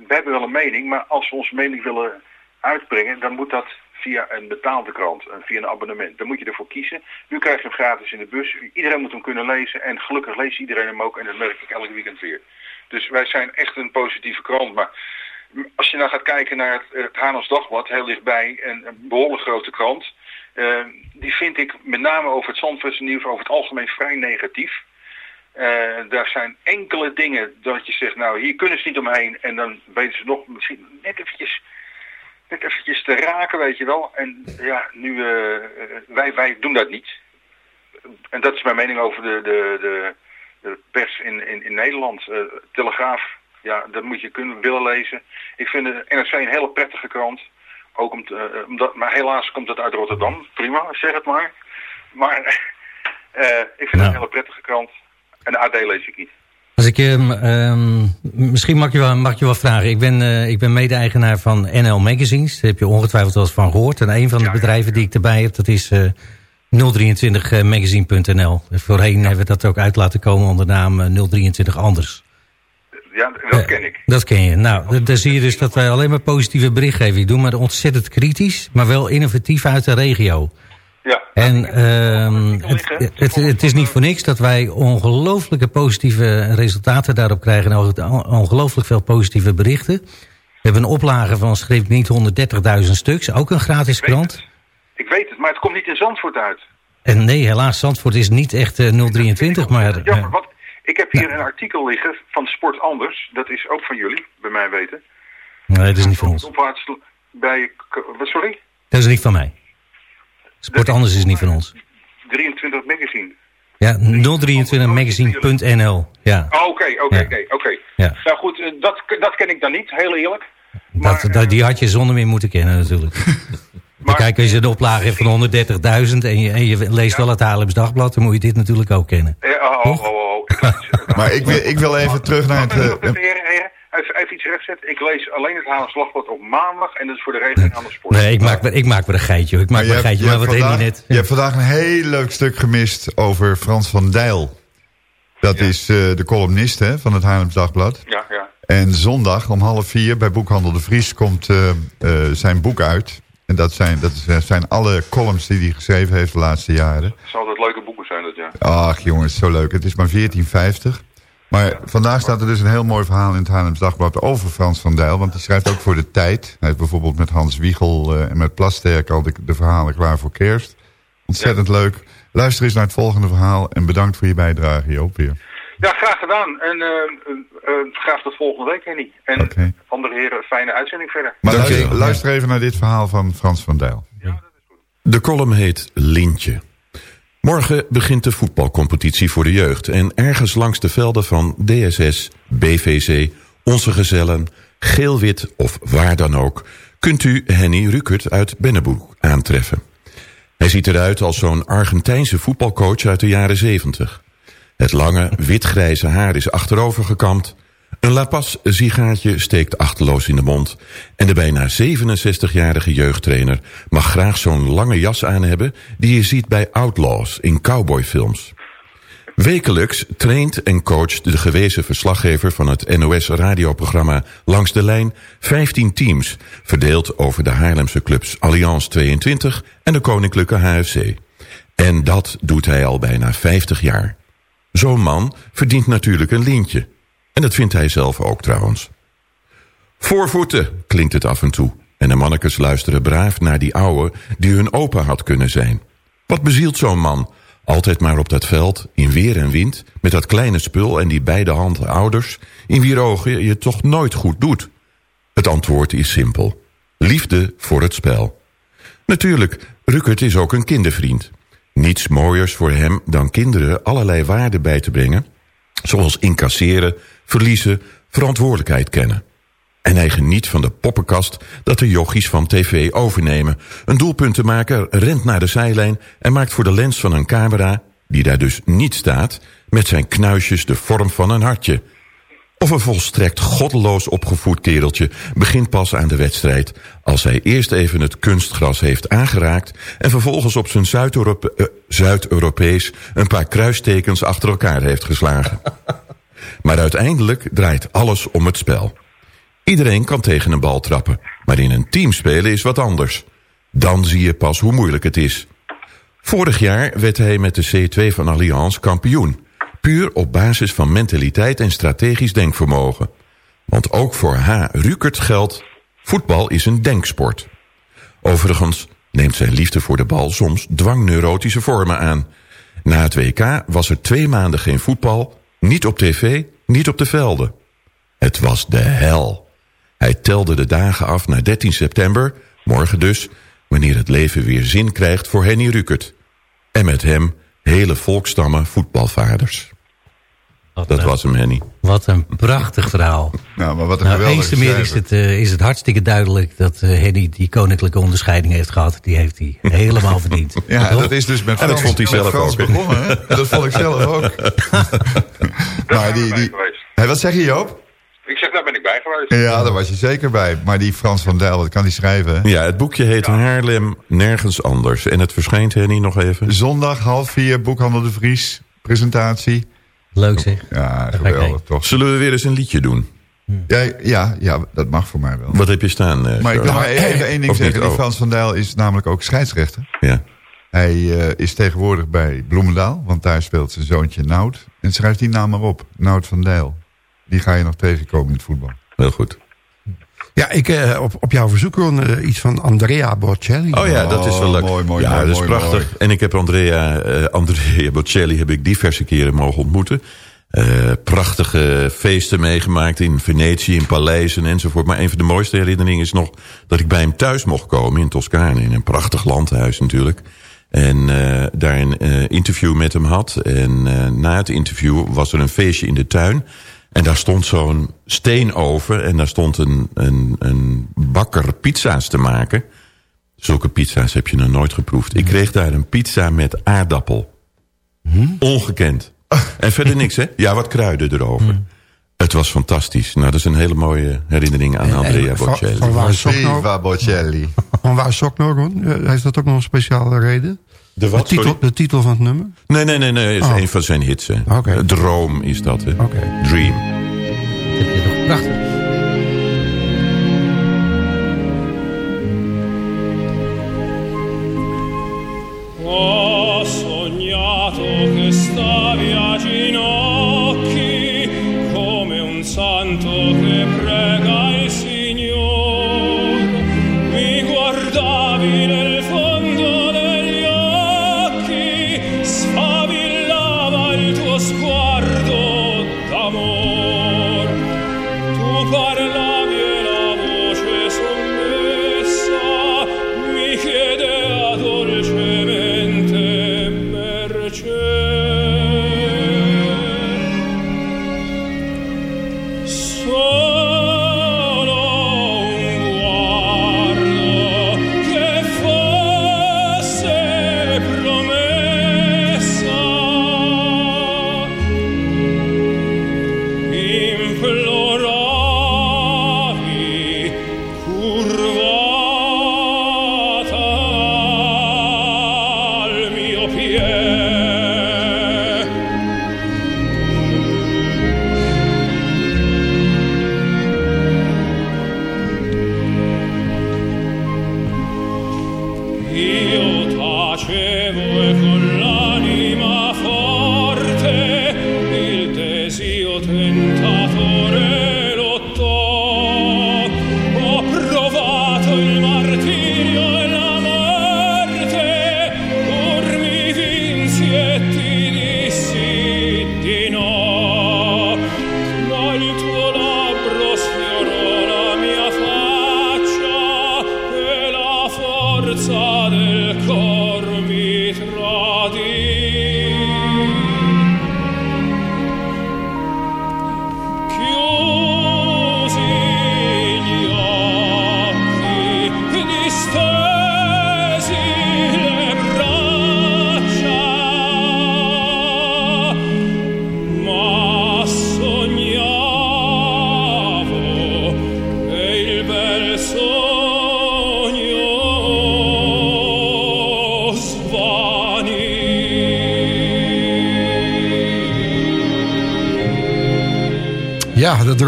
We hebben wel een mening, maar als we onze mening willen uitbrengen, dan moet dat via een betaalde krant, via een abonnement. Dan moet je ervoor kiezen. Nu krijg je hem gratis in de bus. Iedereen moet hem kunnen lezen en gelukkig leest iedereen hem ook en dat merk ik elke weekend weer. Dus wij zijn echt een positieve krant. Maar als je nou gaat kijken naar het, het Hanos Dagblad, heel dichtbij, en een behoorlijk grote krant, eh, die vind ik met name over het Zandvoortse nieuws over het algemeen vrij negatief. Eh, daar zijn enkele dingen dat je zegt, nou hier kunnen ze niet omheen en dan weten ze nog misschien net eventjes, net eventjes te raken, weet je wel. En ja, nu, eh, eh, wij, wij doen dat niet. En dat is mijn mening over de, de, de, de pers in, in, in Nederland. Eh, Telegraaf, ja, dat moet je kunnen willen lezen. Ik vind de NRC een hele prettige krant. Ook om te, omdat, maar helaas komt dat uit Rotterdam. Prima, zeg het maar. Maar ik vind het een hele prettige krant. En de AD lees ik niet.
Als ik, ehm, ehm, misschien mag je, wel, mag je wel vragen. Ik ben, eh, ik ben mede-eigenaar van NL Magazines. Daar heb je ongetwijfeld wel eens van gehoord. En een van de bedrijven die ik erbij heb, dat is eh 023magazine.nl. Voorheen hebben we dat ook uit laten komen onder de naam eh, 023 Anders.
Ja, dat ken ik.
Dat ken je. Nou, daar zie je dus dat wij alleen maar positieve berichtgeving doen. Maar ontzettend kritisch, maar wel innovatief uit de regio.
Ja.
En ehm, het, het, het is niet voor niks dat wij ongelooflijke positieve resultaten daarop krijgen. En ook ongelooflijk veel positieve berichten. We hebben een oplage van schrift niet 130.000 stuks. Ook een gratis krant.
Ik weet het, maar het komt niet in Zandvoort uit.
En nee, helaas, Zandvoort is niet echt eh, 023, maar...
Jammer,
eh,
want ik heb hier een artikel liggen van Sport Anders. Dat is ook van jullie, bij mij weten.
nee, dat is niet van ons.
Opwaarts bij... Wat, sorry?
Dat is niet van mij. Sport anders is niet van ons.
23 magazine.
Ja, 023magazine.nl. Ja,
Oh, Oké, oké, oké, oké.
Ja.
Nou goed, eh, dat, dat ken ik dan niet, heel eerlijk.
dat, dat, die had je zonder meer moeten kennen natuurlijk. Maar kijk, als je de oplage hebt van 130.000 en je, en je leest wel het Haarlems Dagblad... dan moet je dit natuurlijk ook kennen.
Eh, oh, oh, oh, oh.
Maar ik wil, ik wil even terug naar het...
even, even iets rechtzetten. Ik lees alleen het Haarlems Dagblad op maandag en dat is voor de regeling aan de sport.
Nee, ik maak, ik maak weer een geitje. Ik maak
je
weer een geitje,
je
maar wat
vandaag-
Henny net...
Je hebt vandaag een heel leuk stuk gemist over Frans van Dijl. Dat is eh, de columnist hè, van het Haarlems Dagblad.
Ja, ja.
En zondag om half vier bij Boekhandel de Vries komt eh, eh, zijn boek uit. En dat zijn, dat is- zijn alle columns die hij geschreven heeft de laatste jaren.
Het zal altijd leuke boeken zijn, dat ja.
Ach jongens, zo leuk. Het is maar 14,50. Maar vandaag staat er dus een heel mooi verhaal in het Haarlems Dagblad over Frans van Dijl. Want hij schrijft ook voor de tijd. Hij heeft bijvoorbeeld met Hans Wiegel eh, en met Plasterk al de, de verhalen klaar voor kerst. Ontzettend leuk. Luister eens naar het volgende verhaal en bedankt voor je bijdrage Joop weer.
Ja, graag gedaan. En eh, eh, eh, graag tot volgende week, Henny. En
Oké.
andere heren, fijne uitzending verder.
Maar luister, even naar dit verhaal van Frans van Dijl.
De column heet Lintje. Morgen begint de voetbalcompetitie voor de jeugd. En ergens langs de velden van DSS, BVC, Onze Gezellen, Geel-Wit of waar dan ook... kunt u Henny Rukert uit Bennebroek aantreffen. Hij ziet eruit als zo'n Argentijnse voetbalcoach uit de jaren 70. Het lange, witgrijze haar is achterover gekamd... Een La Paz sigaartje steekt achterloos in de mond... en de bijna 67-jarige jeugdtrainer mag graag zo'n lange jas aan hebben... die je ziet bij Outlaws in cowboyfilms. Wekelijks traint en coacht de gewezen verslaggever van het NOS-radioprogramma Langs de Lijn 15 teams... verdeeld over de Haarlemse clubs Allianz 22 en de Koninklijke HFC. En dat doet hij al bijna 50 jaar. Zo'n man verdient natuurlijk een lintje... En dat vindt hij zelf ook trouwens. Voorvoeten klinkt het af en toe. En de mannekes luisteren braaf naar die ouwe die hun opa had kunnen zijn. Wat bezielt zo'n man? Altijd maar op dat veld, in weer en wind... met dat kleine spul en die beide handen ouders... in wier ogen je toch nooit goed doet. Het antwoord is simpel. Liefde voor het spel. Natuurlijk, Ruckert is ook een kindervriend. Niets mooiers voor hem dan kinderen allerlei waarden bij te brengen... zoals incasseren, verliezen, verantwoordelijkheid kennen. En hij geniet van de poppenkast dat de jochies van tv overnemen. Een doelpuntenmaker rent naar de zijlijn en maakt voor de lens van een camera... die daar dus niet staat, met zijn knuisjes de vorm van een hartje... Of een volstrekt goddeloos opgevoed kereltje begint pas aan de wedstrijd... als hij eerst even het kunstgras heeft aangeraakt... en vervolgens op zijn eh, Zuid-Europees een paar kruistekens achter elkaar heeft geslagen. Maar uiteindelijk draait alles om het spel. Iedereen kan tegen een bal trappen, maar in een team spelen is wat anders. Dan zie je pas hoe moeilijk het is. Vorig jaar werd hij met de C2 van Allianz kampioen. Puur op basis van mentaliteit en strategisch denkvermogen. Want ook voor H. Rukert geldt, voetbal is een denksport. Overigens neemt zijn liefde voor de bal soms dwangneurotische vormen aan. Na het WK was er twee maanden geen voetbal, niet op tv, niet op de velden. Het was de hel. Hij telde de dagen af naar 13 september, morgen dus... wanneer het leven weer zin krijgt voor Henny Rukert. En met hem hele volkstammen voetbalvaders. Dat was hem, Henny.
Wat een prachtig verhaal.
Nou, maar wat een
Nou, eens te meer is het, eh, is het hartstikke duidelijk dat uh, Henny die koninklijke onderscheiding heeft gehad. Die heeft hij helemaal verdiend.
Ja, dat is dus met
En dat
Frans,
vond hij zelf
Frans
ook,
begonnen. Hè? Dat vond ik zelf ook. maar die, die... Hé, wat zeg je Joop?
Ik zeg, daar ben ik bij geweest.
Ja, daar was je zeker bij. Maar die Frans van Dijl, wat kan die schrijven? hè?
Ja, het boekje heet Haarlem Nergens Anders. En het verschijnt, Henny, nog even.
Zondag half vier, Boekhandel de Vries, presentatie.
Leuk zeg.
Ja, geweldig toch.
Zullen we weer eens een liedje doen?
Ja, ja, ja, dat mag voor mij wel.
Wat heb je staan? eh,
Maar ik wil maar even één ding zeggen. Die
Oh,
Frans van Dijl is namelijk ook scheidsrechter.
Ja.
Hij eh, is tegenwoordig bij Bloemendaal, want daar speelt zijn zoontje Nout. En schrijf die naam maar op, Nout van Dijl. Die ga je nog tegenkomen in het voetbal.
Heel goed.
Ja, ik, eh, op, op jouw verzoek Ron, eh, iets van Andrea Bocelli.
Oh ja, dat is wel leuk.
mooi, mooi,
ja,
mooi,
dat is
mooi,
prachtig.
mooi.
En ik heb Andrea, eh, Andrea Bocelli heb ik diverse keren mogen ontmoeten. Eh, prachtige feesten meegemaakt in Venetië, in paleizen enzovoort. Maar een van de mooiste herinneringen is nog dat ik bij hem thuis mocht komen in Toscane. In een prachtig landhuis natuurlijk. En eh, daar een eh, interview met hem had. En eh, na het interview was er een feestje in de tuin. En daar stond zo'n steen over. En daar stond een, een, een bakker pizza's te maken. Zulke pizza's heb je nog nooit geproefd. Ik kreeg daar een pizza met aardappel. Ongekend. En verder niks, hè? Ja, wat kruiden erover. Het was fantastisch. Nou, dat is een hele mooie herinnering aan Andrea
en van-
Bocelli.
van waar Sokno? Van waar is Sokno, Ron? Eh, Heeft dat ook nog een speciale reden?
De wat,
de, titel, de titel van het nummer?
Nee, nee, nee, nee. Het is
Oh.
een van zijn hits, hè. Droom is dat, hè. Dream.
Dat heb je toch prachtig.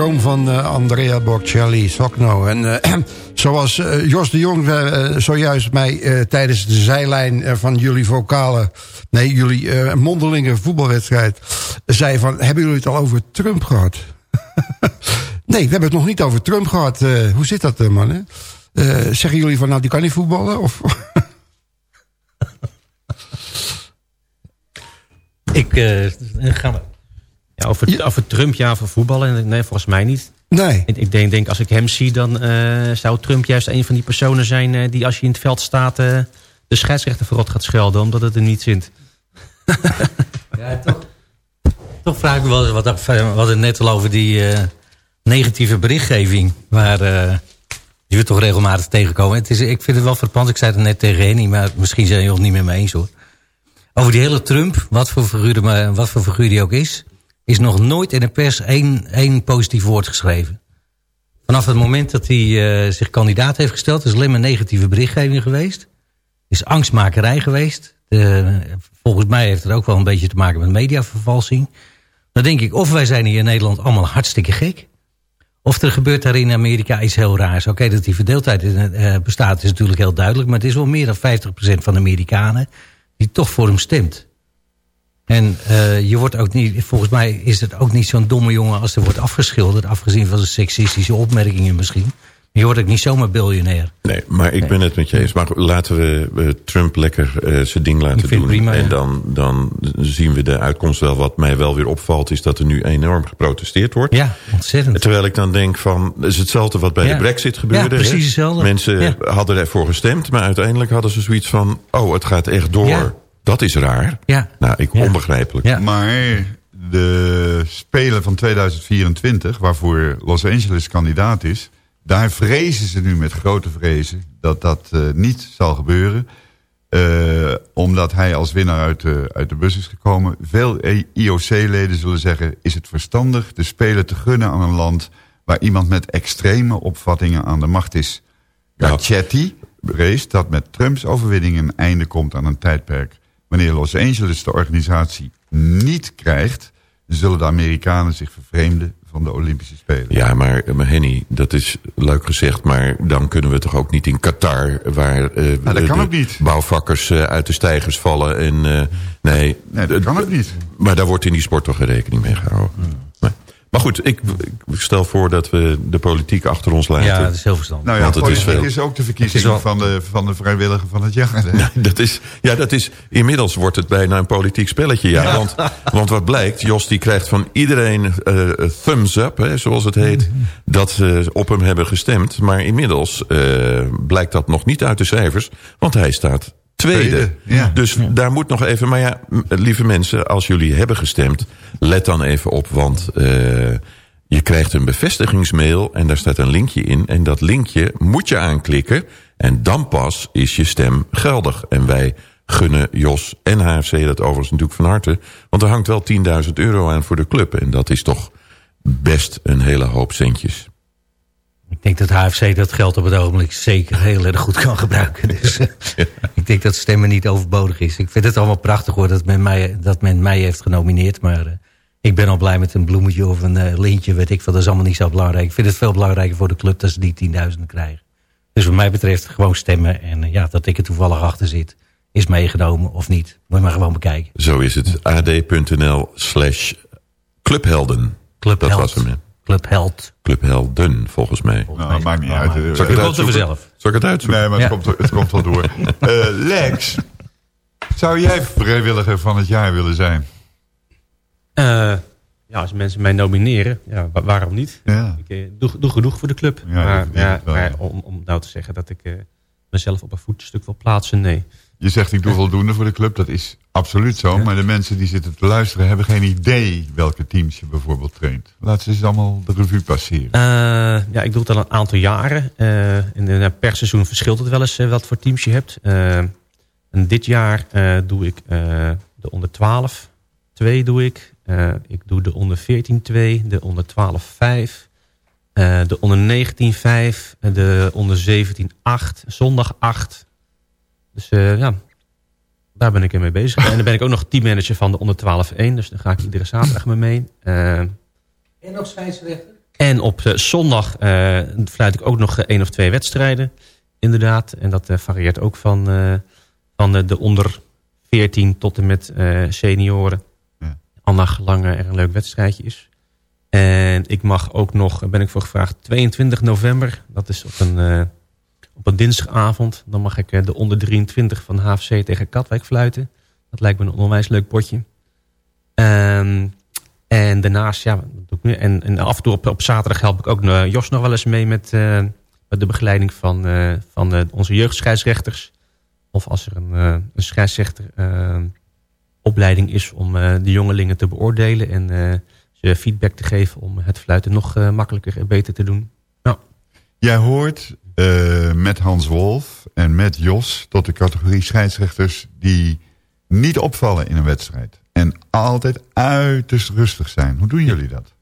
Droom van eh, Andrea Bocelli, Sokno. En eh, zoals eh, Jos de Jong zojuist mij tijdens de zijlijn van jullie vocale... nee, jullie mondelinge voetbalwedstrijd zei van... hebben jullie het al over Trump gehad? nee, we hebben het nog niet over Trump gehad. Eh, hoe zit dat, man? Zeggen jullie van, nou, die kan niet voetballen? Of...
Ik eh, ga.
Over, over Trump, ja, voor voetballen. Nee, volgens mij niet.
Nee.
Ik, denk, denk, als ik hem zie, dan eh, zou Trump juist een van die personen zijn... eh, die als je in het veld staat eh, de scheidsrechter verrot gaat schelden... omdat het er niet zint.
Ja, toch, toch vraag ik me wel wat af. We hadden het net al over die negatieve berichtgeving. Waar, die we toch regelmatig tegenkomen. Het is, ik vind het wel verpand. Ik zei het net tegen Henny, maar misschien zijn jullie het niet meer mee eens hoor. Over die hele Trump, wat voor figuur, wat voor figuur die ook is... is nog nooit in de pers één, één positief woord geschreven. Vanaf het moment dat hij eh, zich kandidaat heeft gesteld... is alleen maar negatieve berichtgeving geweest. Is angstmakerij geweest. De, volgens mij heeft het ook wel een beetje te maken met mediavervalsing. Dan denk ik, of wij zijn hier in Nederland allemaal hartstikke gek... of er gebeurt daar in Amerika iets heel raars. Oké, dat die verdeeldheid eh, bestaat is natuurlijk heel duidelijk... maar het is wel meer dan 50% van de Amerikanen... die toch voor hem stemt. En eh, je wordt ook niet, volgens mij is het ook niet zo'n domme jongen als er wordt afgeschilderd. Afgezien van zijn seksistische opmerkingen misschien.
Je wordt ook niet zomaar biljonair.
Nee, maar ik ben het met je eens. Maar laten we eh, Trump lekker eh, zijn ding laten
Ik vind
doen.
het prima,
en dan, dan zien we de uitkomst wel. Wat mij wel weer opvalt is dat er nu enorm geprotesteerd wordt.
Ja, ontzettend.
Terwijl ik dan denk van, het is hetzelfde wat bij
Ja.
de brexit gebeurde.
Ja, precies
hè?
hetzelfde.
Mensen
Ja.
hadden ervoor gestemd, maar uiteindelijk hadden ze zoiets van... oh, het gaat echt door. Dat is raar.
Ja.
Nou, ik onbegrijpelijk.
Ja.
Maar de Spelen van 2024, waarvoor Los Angeles kandidaat is... daar vrezen ze nu met grote vrezen dat dat eh, niet zal gebeuren. Eh, omdat hij als winnaar uit de, uit de bus is gekomen. Veel IOC-leden zullen zeggen... is het verstandig de Spelen te gunnen aan een land... waar iemand met extreme opvattingen aan de macht is. Garcetti vreest dat met Trumps overwinning een einde komt aan een tijdperk. Wanneer Los Angeles de organisatie niet krijgt... zullen de Amerikanen zich vervreemden van de Olympische Spelen.
Ja, maar, Henny, dat is leuk gezegd. Maar dan kunnen we toch ook niet in Qatar... waar
Nou, dat kan
de
ook niet.
bouwvakkers eh, uit de stijgers vallen. En, eh, nee,
Nee, dat kan ook niet.
Maar daar wordt in die sport toch geen rekening mee gehouden. Nee. Maar goed, ik, ik stel voor dat we de politiek achter ons laten.
Ja, dat is heel verstandig.
Nou ja,
Want het is veel.
is, ook de verkiezing van, de, van de vrijwilliger van het jaar. hè?
Dat is, ja, dat is, inmiddels wordt het bijna een politiek spelletje. Ja. Want, want wat blijkt, Jos die krijgt van iedereen eh, een thumbs up, hè, zoals het heet, dat ze op hem hebben gestemd. Maar inmiddels eh, blijkt dat nog niet uit de cijfers, want hij staat tweede.
Tweede, ja.
Dus daar moet nog even, maar ja, lieve mensen, als jullie hebben gestemd, let dan even op, want... eh, je krijgt een bevestigingsmail en daar staat een linkje in. En dat linkje moet je aanklikken. En dan pas is je stem geldig. En wij gunnen Jos en HFC dat overigens natuurlijk van harte. Want er hangt wel 10.000 euro aan voor de club. En dat is toch best een hele hoop centjes.
Ik denk dat HFC dat geld op het ogenblik zeker heel erg goed kan gebruiken. Dus eh, ik denk dat stemmen niet overbodig is. Ik vind het allemaal prachtig hoor dat men mij, dat men mij heeft genomineerd. Maar eh, ik ben al blij met een bloemetje of een eh, lintje. Weet ik veel, dat is allemaal niet zo belangrijk. Ik vind het veel belangrijker voor de club dat ze die 10.000 krijgen. Dus wat mij betreft gewoon stemmen. En ja, dat ik er toevallig achter zit, is meegenomen of niet. Moet je maar gewoon bekijken.
Zo is het. ad.nl slash clubhelden.
Clubheld.
Dat was hem.
Clubheld.
Clubhelden, volgens mij.
Nou, dat maakt niet uit.
Zal ik het uitzoeken?
vanzelf.
Zal ik het uitzoeken?
Nee, maar het,
Ja.
komt, het komt wel door. Eh, Lex, zou jij vrijwilliger van het jaar willen zijn?
Eh, ja, als mensen mij nomineren, ja, wa- waarom niet?
Ja.
Ik eh, doe, doe genoeg voor de club.
Ja,
maar
dat denk
ja,
ik wel,
maar
ja.
om, om nou te zeggen dat ik eh, mezelf op een voetstuk wil plaatsen, nee.
Je zegt ik doe voldoende voor de club, dat is absoluut zo. Maar de mensen die zitten te luisteren hebben geen idee welke teams je bijvoorbeeld traint. Laat ze eens allemaal de revue passeren.
Eh, ja, ik doe het al een aantal jaren. Eh, en, eh, per seizoen verschilt het wel eens eh, wat voor teams je hebt. En dit jaar doe ik de onder 12 2 doe ik. Ik doe de onder 14 2, de onder 12 5. eh, de onder 19 5, eh, de onder 17 8, zondag 8. Dus eh, ja, daar ben ik mee bezig. en dan ben ik ook nog teammanager van de onder 12 1. Dus daar ga ik iedere zaterdag mee mee. Eh,
En nog scheidsrechter?
en op eh, zondag eh fluit ik ook nog één of twee wedstrijden. Inderdaad. En dat varieert ook van, eh, van de onder 14 tot en met eh, senioren.
Ja.
Al naar gelang er een leuk wedstrijdje is. En ik mag ook nog, daar ben ik voor gevraagd, 22 november. Dat is op een, eh, op een dinsdagavond. Dan mag ik eh, de onder 23 van HFC tegen Katwijk fluiten. Dat lijkt me een onwijs leuk potje. Ehm, en daarnaast, ja, wat doe ik nu? En, af en toe op, op zaterdag help ik ook eh, Jos nog wel eens mee met, eh, met de begeleiding van, van onze jeugdscheidsrechters. Of als er een, een scheidsrechter eh, opleiding is om de jongelingen te beoordelen en ze feedback te geven om het fluiten nog makkelijker en beter te doen. Nou,
Jij hoort eh, met Hans Wolf en met Jos tot de categorie scheidsrechters die niet opvallen in een wedstrijd. En altijd uiterst rustig zijn. Hoe doen jullie dat?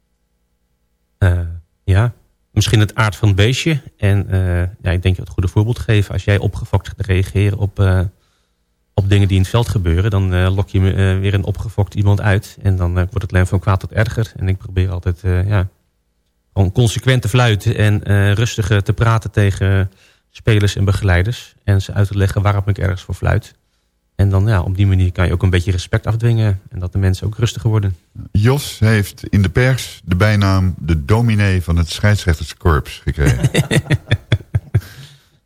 Eh, ja, misschien het aard van het beestje. En eh, ja, ik denk het goede voorbeeld geven. Als jij opgefokt gaat reageren op, op dingen die in het veld gebeuren... dan lok je weer een opgefokt iemand uit. En dan wordt het alleen van kwaad tot erger. En ik probeer altijd ja, gewoon consequent te fluiten... en rustig eh, te praten tegen spelers en begeleiders. En ze uit te leggen waarom ik ergens voor fluit. En dan ja, op die manier kan je ook een beetje respect afdwingen. En dat de mensen ook rustiger worden.
Jos heeft in de pers de bijnaam de dominee van het scheidsrechterskorps gekregen.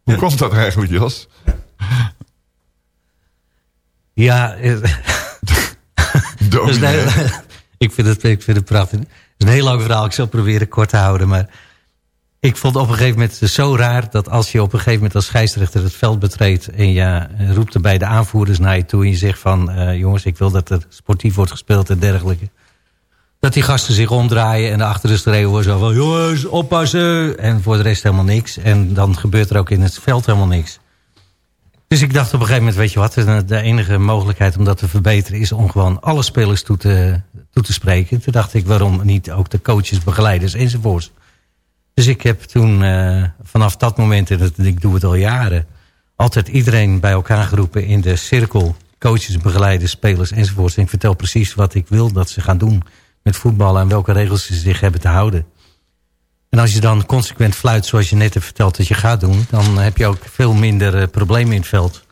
Hoe komt dat eigenlijk, Jos?
Ja, eh,
Dominee.
heel- ik, vind het, ik vind het prachtig. Is een heel lang verhaal. Ik zal het proberen kort te houden. Maar ik vond op een gegeven moment zo raar... dat als je op een gegeven moment als scheidsrechter het veld betreedt... en je roept er bij de aanvoerders naar je toe... en je zegt van... eh, jongens, ik wil dat er sportief wordt gespeeld en dergelijke... dat die gasten zich omdraaien en de schreeuwen zo van... jongens, oppassen! En voor de rest helemaal niks. En dan gebeurt er ook in het veld helemaal niks. Dus ik dacht op een gegeven moment, weet je wat... de enige mogelijkheid om dat te verbeteren... is om gewoon alle spelers toe te, toe te spreken. Toen dacht ik, waarom niet ook de coaches, begeleiders enzovoorts. Dus ik heb toen eh, vanaf dat moment, en ik doe het al jaren... altijd iedereen bij elkaar geroepen in de cirkel... coaches, begeleiders, spelers enzovoorts. En ik vertel precies wat ik wil dat ze gaan doen met voetballen... en welke regels ze zich hebben te houden. En als je dan consequent fluit zoals je net hebt verteld dat je gaat doen... dan heb je ook veel minder eh, problemen in het veld.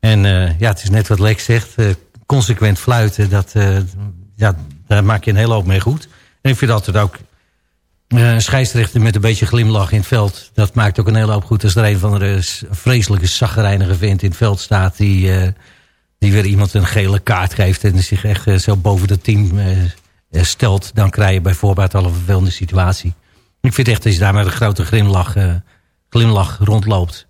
En eh, ja, het is net wat Lex zegt. eh, consequent fluiten, dat, ja, daar maak je een hele hoop mee goed. En ik vind altijd ook... een scheidsrechter met een beetje glimlach in het veld... dat maakt ook een hele hoop goed als er een van de vreselijke zaggerijnige vent in het veld staat... die, die weer iemand een gele kaart geeft... en zich echt zo boven het team stelt... dan krijg je bijvoorbeeld al een vervelende situatie. Ik vind echt dat je daar met een grote glimlach, eh, glimlach rondloopt...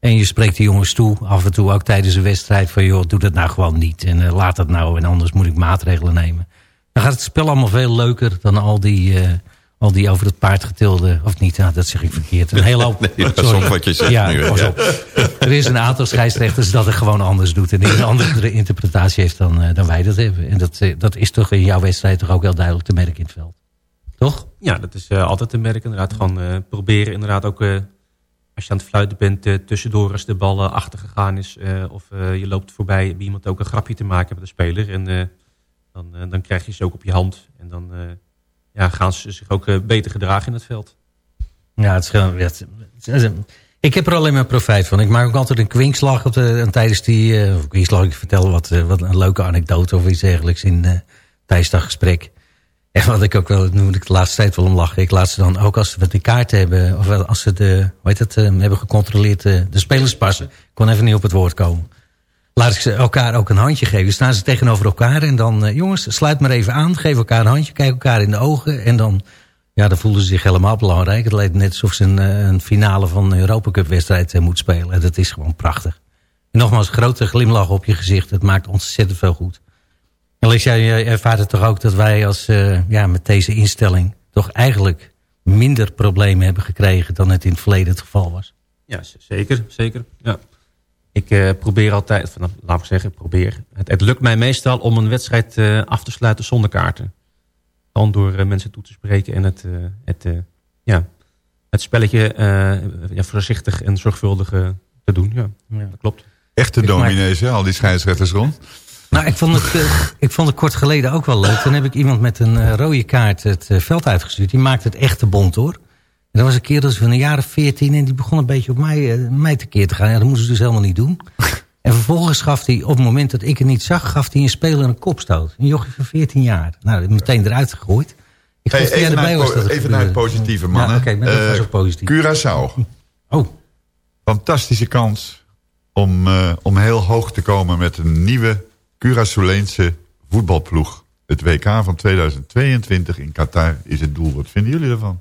En je spreekt de jongens toe, af en toe ook tijdens een wedstrijd... van joh, doe dat nou gewoon niet en eh, laat dat nou... en anders moet ik maatregelen nemen. Dan gaat het spel allemaal veel leuker dan al die, eh, al die over het paard getilde... of niet, nou, dat zeg ik verkeerd. Een hele hoop...
Nee, dat is
Sorry.
wat je zegt
Ja,
nu,
pas
ja.
op. Er is een aantal scheidsrechters dat het gewoon anders doet... en die een andere interpretatie heeft dan, dan wij dat hebben. En dat, dat is toch in jouw wedstrijd toch ook heel duidelijk te merken in het veld. Toch?
Ja, dat is eh, altijd te merken. Inderdaad, gewoon eh, proberen inderdaad ook... eh, als je aan het fluiten bent, tussendoor als de bal achtergegaan is... of je loopt voorbij bij iemand ook een grapje te maken met de speler... en dan, dan krijg je ze ook op je hand. En dan ja, gaan ze zich ook beter gedragen in het veld.
Ja, het is gewoon... ik heb er alleen maar profijt van. Ik maak ook altijd een kwinkslag op de, en tijdens die... of kwinkslag, ik vertel wat, wat een leuke anekdote of iets dergelijks in eh tijdens dat gesprek. En wat ik ook wel, nu moet ik de laatste tijd wel om lachen. Ik laat ze dan ook als we de kaart hebben, of als ze de, heet het, eh, hebben gecontroleerd, eh, de spelers passen. Ik kon even niet op het woord komen. Laat ik ze elkaar ook een handje geven. Staan ze tegenover elkaar en dan, eh, jongens, sluit maar even aan. Geef elkaar een handje, kijk elkaar in de ogen. En dan, ja, dan voelden ze zich helemaal belangrijk. Het lijkt net alsof ze een, eh, een finale van een Europa Cup wedstrijd eh, moet spelen. En dat is gewoon prachtig. En nogmaals, grote glimlach op je gezicht. Het maakt ontzettend veel goed. Jij jij ervaart het toch ook dat wij als, eh, ja, met deze instelling... toch eigenlijk minder problemen hebben gekregen dan het in het verleden het geval was.
Ja, zeker. zeker ja. Ik eh, probeer altijd, van, laat ik zeggen, probeer. Het, het lukt mij meestal om een wedstrijd eh, af te sluiten zonder kaarten. Gewoon door eh, mensen toe te spreken en het, eh, het, eh, ja, het spelletje eh, ja, voorzichtig en zorgvuldig te doen. Ja, dat klopt.
Echte dominees, hè, al die scheidsrechters rond.
Nou, ik vond, het, eh, ik vond het kort geleden ook wel leuk. Toen heb ik iemand met een eh, rode kaart het eh, veld uitgestuurd. Die maakte het echt te bond hoor. En dat was een keer dat ze van een jaar of veertien... en die begon een beetje op mij, mij tekeer te gaan. Ja, dat moesten ze dus helemaal niet doen. En vervolgens gaf hij, op het moment dat ik het niet zag... gaf hij een speler een kopstoot. Een jochie van 14 jaar. Nou, meteen eruit gegooid. Ik
Hey, even, naar
was dat
even naar het positieve,
Ja,
mannen.
oké, maar dat was
Eh,
ook positief.
Curaçao.
Oh.
Fantastische kans om, om heel hoog te komen met een nieuwe Curaçaoleense voetbalploeg. Het WK van 2022 in Qatar is het doel. Wat vinden jullie ervan?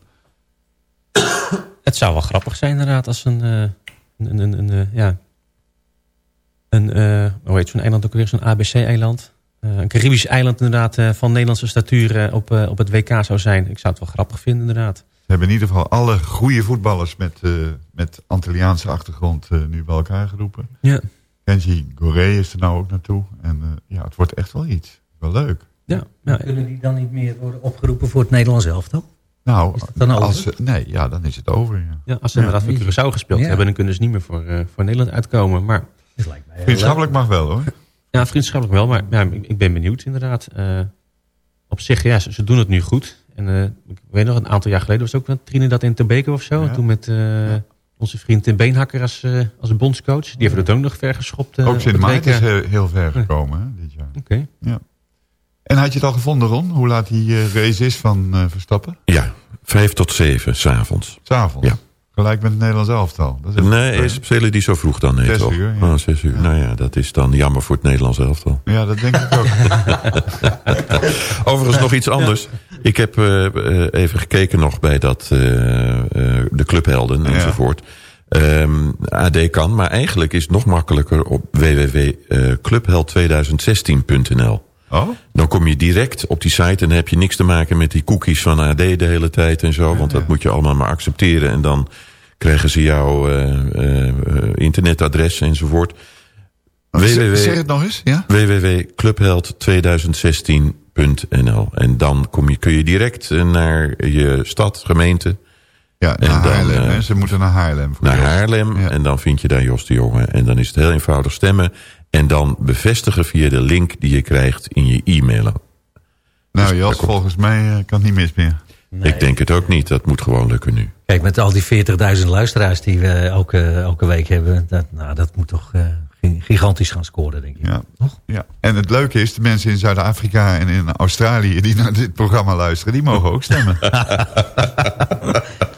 Het zou wel grappig zijn inderdaad als een, eh, een, een, een, ja, een, eh, hoe heet zo'n eiland ook weer, zo'n ABC-eiland. Eh, een Caribisch eiland inderdaad van Nederlandse statuur op, op het WK zou zijn. Ik zou het wel grappig vinden inderdaad.
Ze hebben in ieder geval alle goede voetballers met, met Antilliaanse achtergrond nu bij elkaar geroepen.
Ja.
Kenji Goree is er nou ook naartoe. En eh, ja, het wordt echt wel iets. Wel leuk.
Ja,
Kunnen die dan niet meer worden opgeroepen voor het Nederlands elftal?
Nou,
dan
als, ze- nee, ja, dan is het over. Ja.
Ja, als ze inderdaad voor Curaçao gespeeld
Ja.
hebben... dan kunnen ze niet meer voor, eh, voor Nederland uitkomen. Maar,
Vriendschappelijk mag wel hoor.
Ja, vriendschappelijk wel. Maar ja, ik, ben benieuwd inderdaad. Eh, op zich, ja, ze, ze doen het nu goed. En eh, ik weet nog, een aantal jaar geleden was het ook met Trinidad en Tobago of zo.
Ja.
En toen met eh, onze vriend Tim Beenhakker als, eh, als bondscoach. Die heeft het ook nog ver geschopt. eh,
ook Sint
het
Maarten is heel, heel ver gekomen hè, dit jaar.
Oké.
Ja. En had je het al gevonden, Ron? Hoe laat die eh, race is van eh, Verstappen?
Ja, vijf tot zeven s'avonds.
S'avonds?
Ja.
Gelijk met het Nederlands elftal. Dat is
Nee, spelen die zo vroeg dan? Nee,
Zes
toch?
uur, ja.
Oh, zes uur. Nou ja, dat is dan jammer voor het Nederlands elftal.
Ja, dat denk ik ook.
Overigens nog iets anders. Ik heb eh, eh, even gekeken nog bij dat, eh, de clubhelden enzovoort. Ehm, AD kan, maar eigenlijk is het nog makkelijker op www.clubheld2016.nl.
Oh?
Dan kom je direct op die site en dan heb je niks te maken met die cookies van AD de hele tijd en zo. Want dat moet je allemaal maar accepteren. En dan krijgen ze jouw internetadres enzovoort.
Zeg- zeg het nog eens, ja?
www.clubheld2016.nl En dan kom je, kun je direct eh, naar je stad, gemeente.
Ja,
en
Haarlem.
eh?
Ze moeten naar Haarlem. voor
naar. Haarlem. En dan vind je daar Jos de Jonge. En dan is het heel eenvoudig stemmen. En dan bevestigen via de link die je krijgt in je e-mailen.
Nou Jos, volgens mij eh, kan het niet mis meer.
Ik denk het ook niet. Dat moet gewoon lukken nu.
Kijk, met al die 40.000 luisteraars die we elke, elke week hebben... Dat, nou, dat moet toch eh, gigantisch gaan scoren, denk ik.
Ja. Ja. En het leuke is, de mensen in Zuid-Afrika en in Australië... die naar dit programma luisteren, die mogen ook stemmen.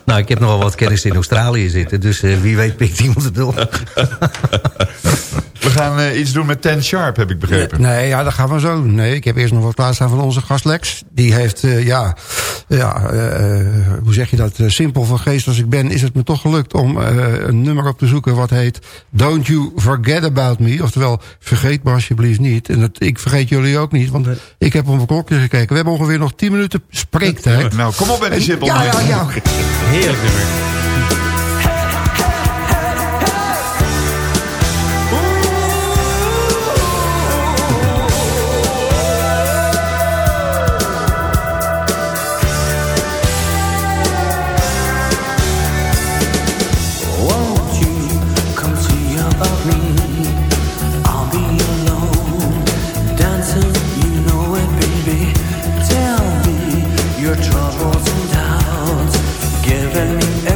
Nou, ik heb nogal wat kennis in Australië zitten... dus eh, wie weet pikt iemand het op.
We gaan eh, iets doen met Ten Sharp, heb ik begrepen.
Nee, ja, dat gaan we zo doen. Nee, ik heb eerst nog wat klaarstaan van onze gast Lex. Die heeft, eh, ja, ja eh, eh, hoe zeg je dat? Eh, simpel van geest als ik ben, is het me toch gelukt om eh, een nummer op te zoeken wat heet Don't You Forget About Me. Oftewel, vergeet me alsjeblieft niet. En dat, ik vergeet jullie ook niet, want ik heb op een klokje gekeken. We hebben ongeveer nog 10 minuten spreektijd.
Nou, kom op met die
En-
simpel.
Ja, ja, ja.
Heerlijk nummer.
Me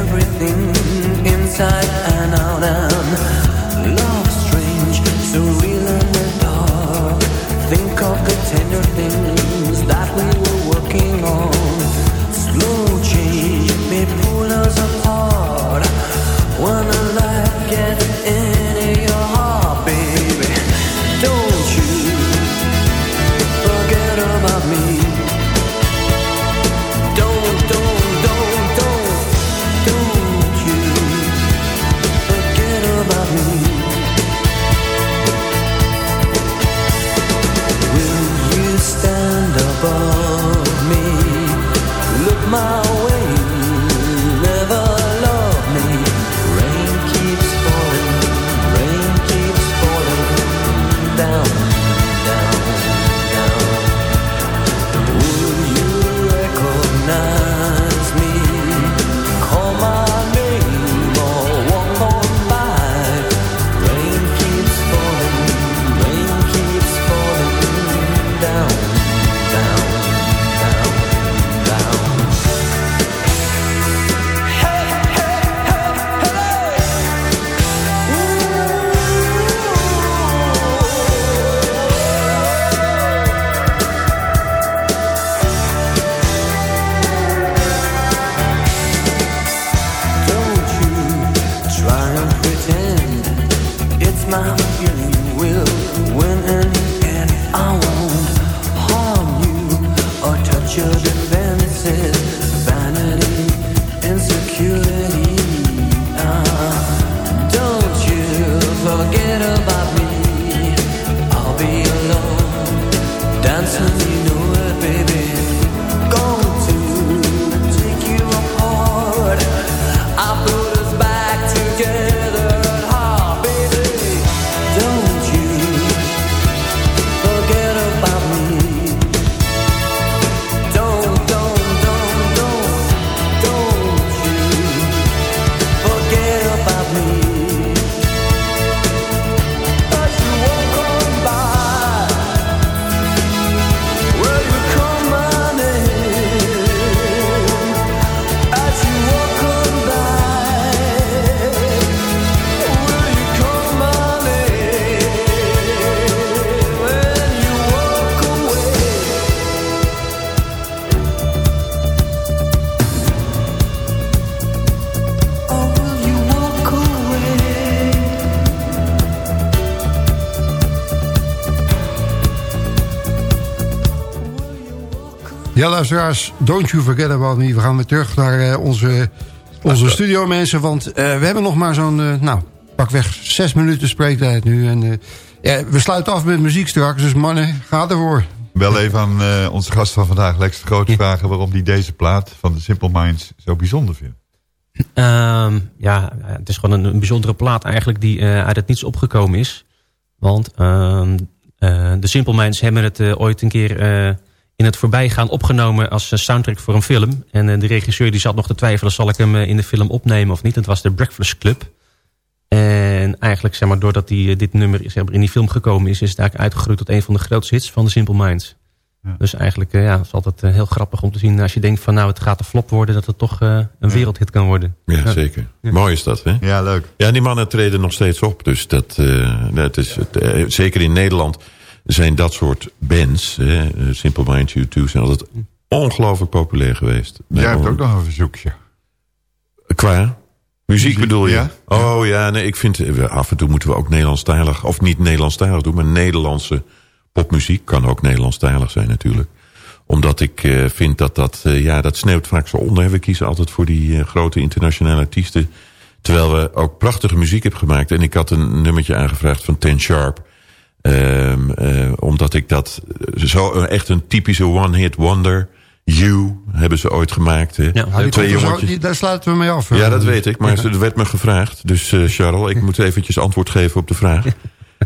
Ja, luisteraars, don't you forget about me. We gaan weer terug naar eh, onze, onze studio mensen. Want eh, we hebben nog maar zo'n, eh, nou, pakweg zes minuten spreektijd nu. En eh, ja, we sluiten af met muziek straks. Dus mannen, ga ervoor.
Wel even aan eh, onze gast van vandaag, Lex de Groot, vragen... waarom die deze plaat van de Simple Minds zo bijzonder vindt.
Ehm, ja, het is gewoon een, een bijzondere plaat eigenlijk die eh, uit het niets opgekomen is. Want ehm, eh, de Simple Minds hebben het eh, ooit een keer eh, in het voorbijgaan opgenomen als eh, soundtrack voor een film. En eh, de regisseur die zat nog te twijfelen, zal ik hem eh, in de film opnemen of niet? Het was de Breakfast Club. En eigenlijk, zeg maar, doordat die, dit nummer zeg maar, in die film gekomen is... is het eigenlijk uitgegroeid tot een van de grootste hits van de Simple Minds. Dus eigenlijk ja, is altijd heel grappig om te zien... als je denkt van nou, het gaat een flop worden... dat het toch een wereldhit kan worden.
Ja, zeker. Mooi is dat, hè?
Ja, leuk.
Ja, die mannen treden nog steeds op. Dus dat, eh, dat is, het, zeker in Nederland zijn dat soort bands, hè, eh, Simple Minds, U2, zijn altijd ongelooflijk populair geweest.
Jij hebt ook nog een verzoekje.
Qua? Muziek bedoel je?
ja.
Oh ja, nee, ik vind eh, af en toe moeten we ook Nederlandstalig, of niet Nederlandstalig doen, maar Nederlandse popmuziek kan ook Nederlandstalig zijn natuurlijk. Omdat ik eh, vind dat dat, ja, dat sneeuwt vaak zo onder. We kiezen altijd voor die grote internationale artiesten. Terwijl we ook prachtige muziek hebben gemaakt. En ik had een nummertje aangevraagd van Ten Sharp. Ehm, eh, omdat ik dat zo eh, echt een typische one-hit wonder. You hebben ze ooit gemaakt. Hè?
Ja,
Twee
zo- daar sluiten we mee af.
Ja, dat weet ik. Maar er werd me gevraagd. Dus eh Charles, ik moet eventjes antwoord geven op de vraag.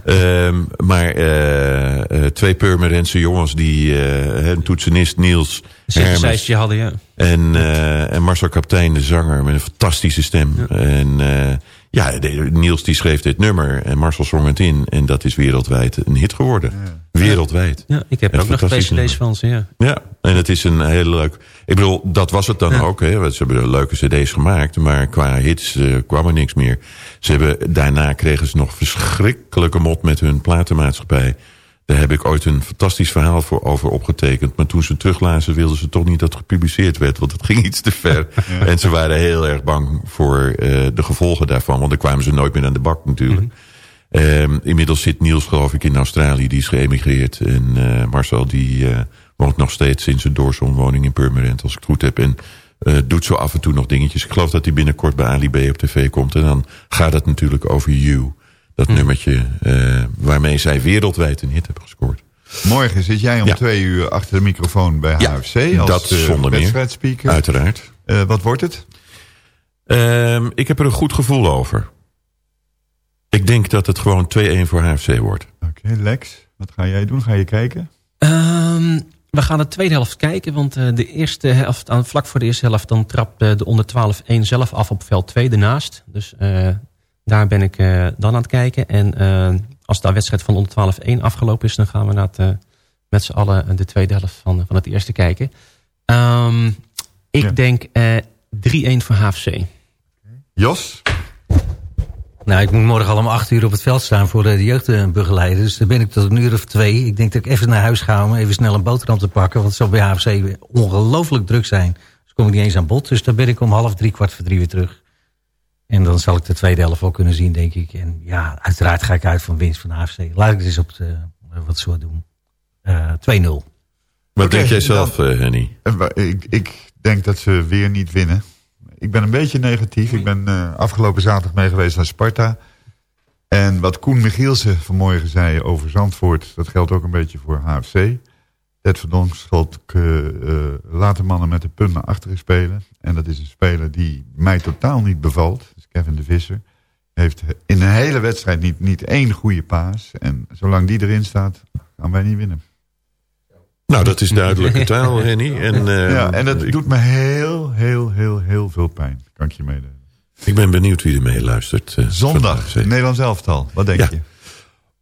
Ehm, maar eh, eh, twee Purmerendse jongens die eh, een toetsenist Niels
Een
Hermes
hadden, ja.
en, eh, en Marcel Kaptein, de zanger, met een fantastische stem. En eh, ja, de- Niels die schreef dit nummer en Marcel zong het in. En dat is wereldwijd een hit geworden. Wereldwijd.
Ja, ik heb
Een
ook nog twee cd's van ze, ja.
Ja, en het is een hele leuk... Ik bedoel, dat was het dan ook. Hè, want ze hebben leuke cd's gemaakt. Maar qua hits eh, kwam er niks meer. Ze hebben, daarna kregen ze nog verschrikkelijke mot met hun platenmaatschappij. Daar heb ik ooit een fantastisch verhaal voor over opgetekend. Maar toen ze teruglazen wilden ze toch niet dat het gepubliceerd werd. Want het ging iets te ver. En ze waren heel erg bang voor eh, de gevolgen daarvan. Want dan kwamen ze nooit meer aan de bak natuurlijk. Ehm, inmiddels zit Niels geloof ik in Australië. Die is geëmigreerd. En eh, Marcel die eh, woont nog steeds in zijn doorzonwoning in Purmerend. Als ik het goed heb. En doet zo af en toe nog dingetjes. Ik geloof dat hij binnenkort bij Ali B op tv komt. En dan gaat het natuurlijk over You. Dat nummertje eh, waarmee zij wereldwijd een hit hebben gescoord.
Morgen zit jij om
Ja.
twee uur achter de microfoon bij
Ja,
HFC. Als
dat
eh,
zonder meer.
wedstrijdspeaker.
Uiteraard.
Eh, wat wordt het?
Ehm, ik heb er een goed gevoel over. Ik denk dat het gewoon 2-1 voor HFC wordt.
Oké, Lex, wat ga jij doen? Ga je kijken?
Ehm, we gaan de tweede helft kijken, want eh, de eerste helft, aan, vlak voor de eerste helft, dan trapt de onder 12-1 zelf af op veld 2 ernaast. Dus eh, daar ben ik eh, dan aan het kijken. En eh, als de wedstrijd van onder 12-1 afgelopen is, dan gaan we naar het, eh, met z'n allen de tweede helft van, van het eerste kijken. Ehm, ik
Ja.
denk eh 3-1 voor HFC.
Jos?
Nou, ik moet morgen al om acht uur op het veld staan voor de jeugdbegeleiders. Dus daar ben ik tot een uur of twee. Ik denk dat ik even naar huis ga om even snel een boterham te pakken. Want het zal bij HFC ongelooflijk druk zijn. Dus kom ik niet eens aan bod. Dus dan ben ik om half drie, kwart voor drie weer terug. En dan zal ik de tweede helft wel kunnen zien, denk ik. En ja, uiteraard ga ik uit van winst van HFC. Laat ik het eens op de, wat soort doen. Eh 2-0.
Wat
Oké,
denk jij zelf, eh, Henny?
Eh, wa- Ik, ik denk dat ze weer niet winnen. Ik ben een beetje negatief. Ik ben eh, afgelopen zaterdag mee geweest naar Sparta. En wat Koen Michielsen vanmorgen zei over Zandvoort... dat geldt ook een beetje voor HFC. Ted van Donschot uh, laat de mannen met de punt naar achteren spelen. En dat is een speler die mij totaal niet bevalt. Kevin de Visser. Heeft in een hele wedstrijd niet, niet één goede paas. En zolang die erin staat, gaan wij niet winnen.
Nou, dat is duidelijke taal, Henny. En, eh,
ja, en dat
ik,
doet me heel, heel, heel, heel veel pijn. Kan ik je meedelen.
ik ben benieuwd wie er meeluistert. eh,
Zondag. Nederlands elftal. Wat denk
Ja.
je?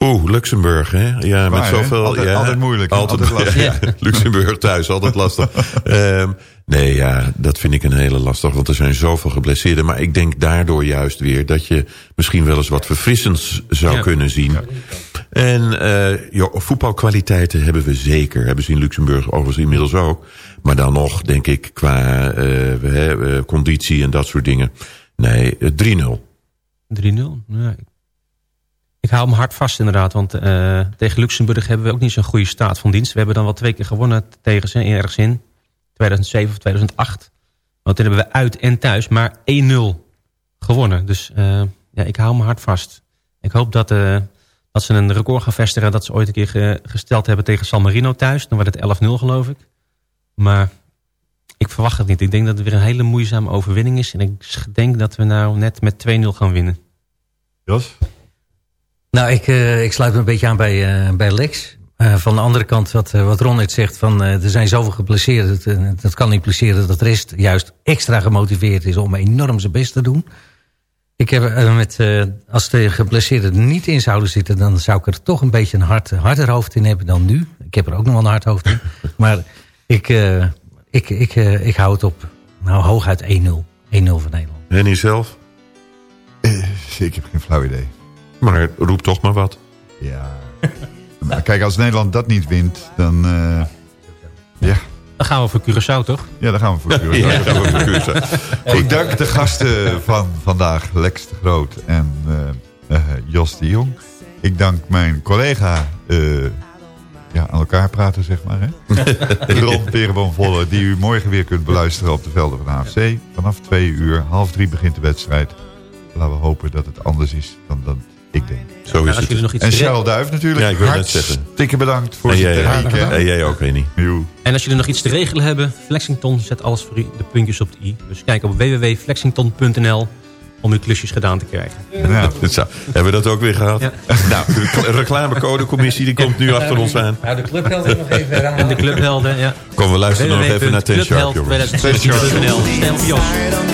Oeh, Luxemburg, hè? Ja, met
hè?
zoveel...
Altijd-
ja,
altijd moeilijk?
Altijd,
Altijd lastig.
ja, Luxemburg thuis, altijd lastig. Ehm, nee, ja, dat vind ik een hele lastig, want er zijn zoveel geblesseerden. Maar ik denk daardoor juist weer dat je misschien wel eens wat verfrissends zou
Ja.
kunnen zien. En eh, joh, voetbalkwaliteiten hebben we zeker. Hebben ze in Luxemburg overigens inmiddels ook. Maar dan nog, denk ik, qua eh, eh, conditie en dat soort dingen. Nee, eh, 3-0.
3-0. Ja, ik- ik hou hem hard vast inderdaad. Want eh, tegen Luxemburg hebben we ook niet zo'n goede staat van dienst. We hebben dan wel twee keer gewonnen tegen ze ergens in.
2007 of 2008. Want toen hebben we uit en thuis maar 1-0 gewonnen. Dus uh, ja, ik hou mijn hart vast. Ik hoop dat, uh, dat ze een record gaan vestigen... dat ze ooit een keer ge gesteld hebben tegen San Marino thuis. Dan werd het 11-0 geloof ik. Maar ik verwacht het niet. Ik denk dat het weer een hele moeizame overwinning is. En ik denk dat we nou net met 2-0 gaan winnen.
Jos?
Nou, ik, uh, ik sluit me een beetje aan bij, uh, bij Lex. Uh, van de andere kant, wat, wat Ron net zegt, van, er zijn zoveel geblesseerd. Dat, dat kan impliceren dat de rest juist extra gemotiveerd is om enorm zijn best te doen. Ik heb met, als de geblesseerden niet in zouden zitten, dan zou ik er toch een beetje een hard, harder hoofd in hebben dan nu. Ik heb er ook nog wel een hard hoofd in. maar ik, ik, ik, ik hou het op, nou hooguit 1-0. 1-0 voor Nederland.
En je zelf?
ik heb geen flauw idee.
Maar roep toch maar wat.
Ja. maar kijk, als Nederland dat niet wint, dan... Uh, ja.
Dan gaan we voor Curaçao, toch?
Ja, dan gaan we voor Curaçao.
ja, dan gaan we voor Curaçao.
Ik dank de gasten van vandaag, Lex de Groot en uh, uh, Jos de Jong. Ik dank mijn collega... ja, aan elkaar praten, zeg maar. Hè? Ron Perenboom-Volle, die u morgen weer kunt beluisteren op de velden van de AFC. Vanaf twee uur, half drie begint de wedstrijd. Laten we hopen dat het anders is dan dat ik denk.
Zo is het.
Nog iets
en Charles Duif natuurlijk.
Ja, ik wil net zeggen.
Hartstikke bedankt voor techniek.
En jij ook, Henny.
En als jullie nog iets te regelen hebben, Flexington zet alles voor u, de puntjes op de i. Dus kijk op www.flexington.nl om uw klusjes gedaan te krijgen.
Ja. Zo, hebben we dat ook weer gehad? Ja. Nou, de reclamecodecommissie die komt nu achter ons aan.
Nou, de clubhelden nog even.
En de clubhelden, ja.
Kom, we luisteren nog even naar Ten Sharp, jongens.
Ten. Stem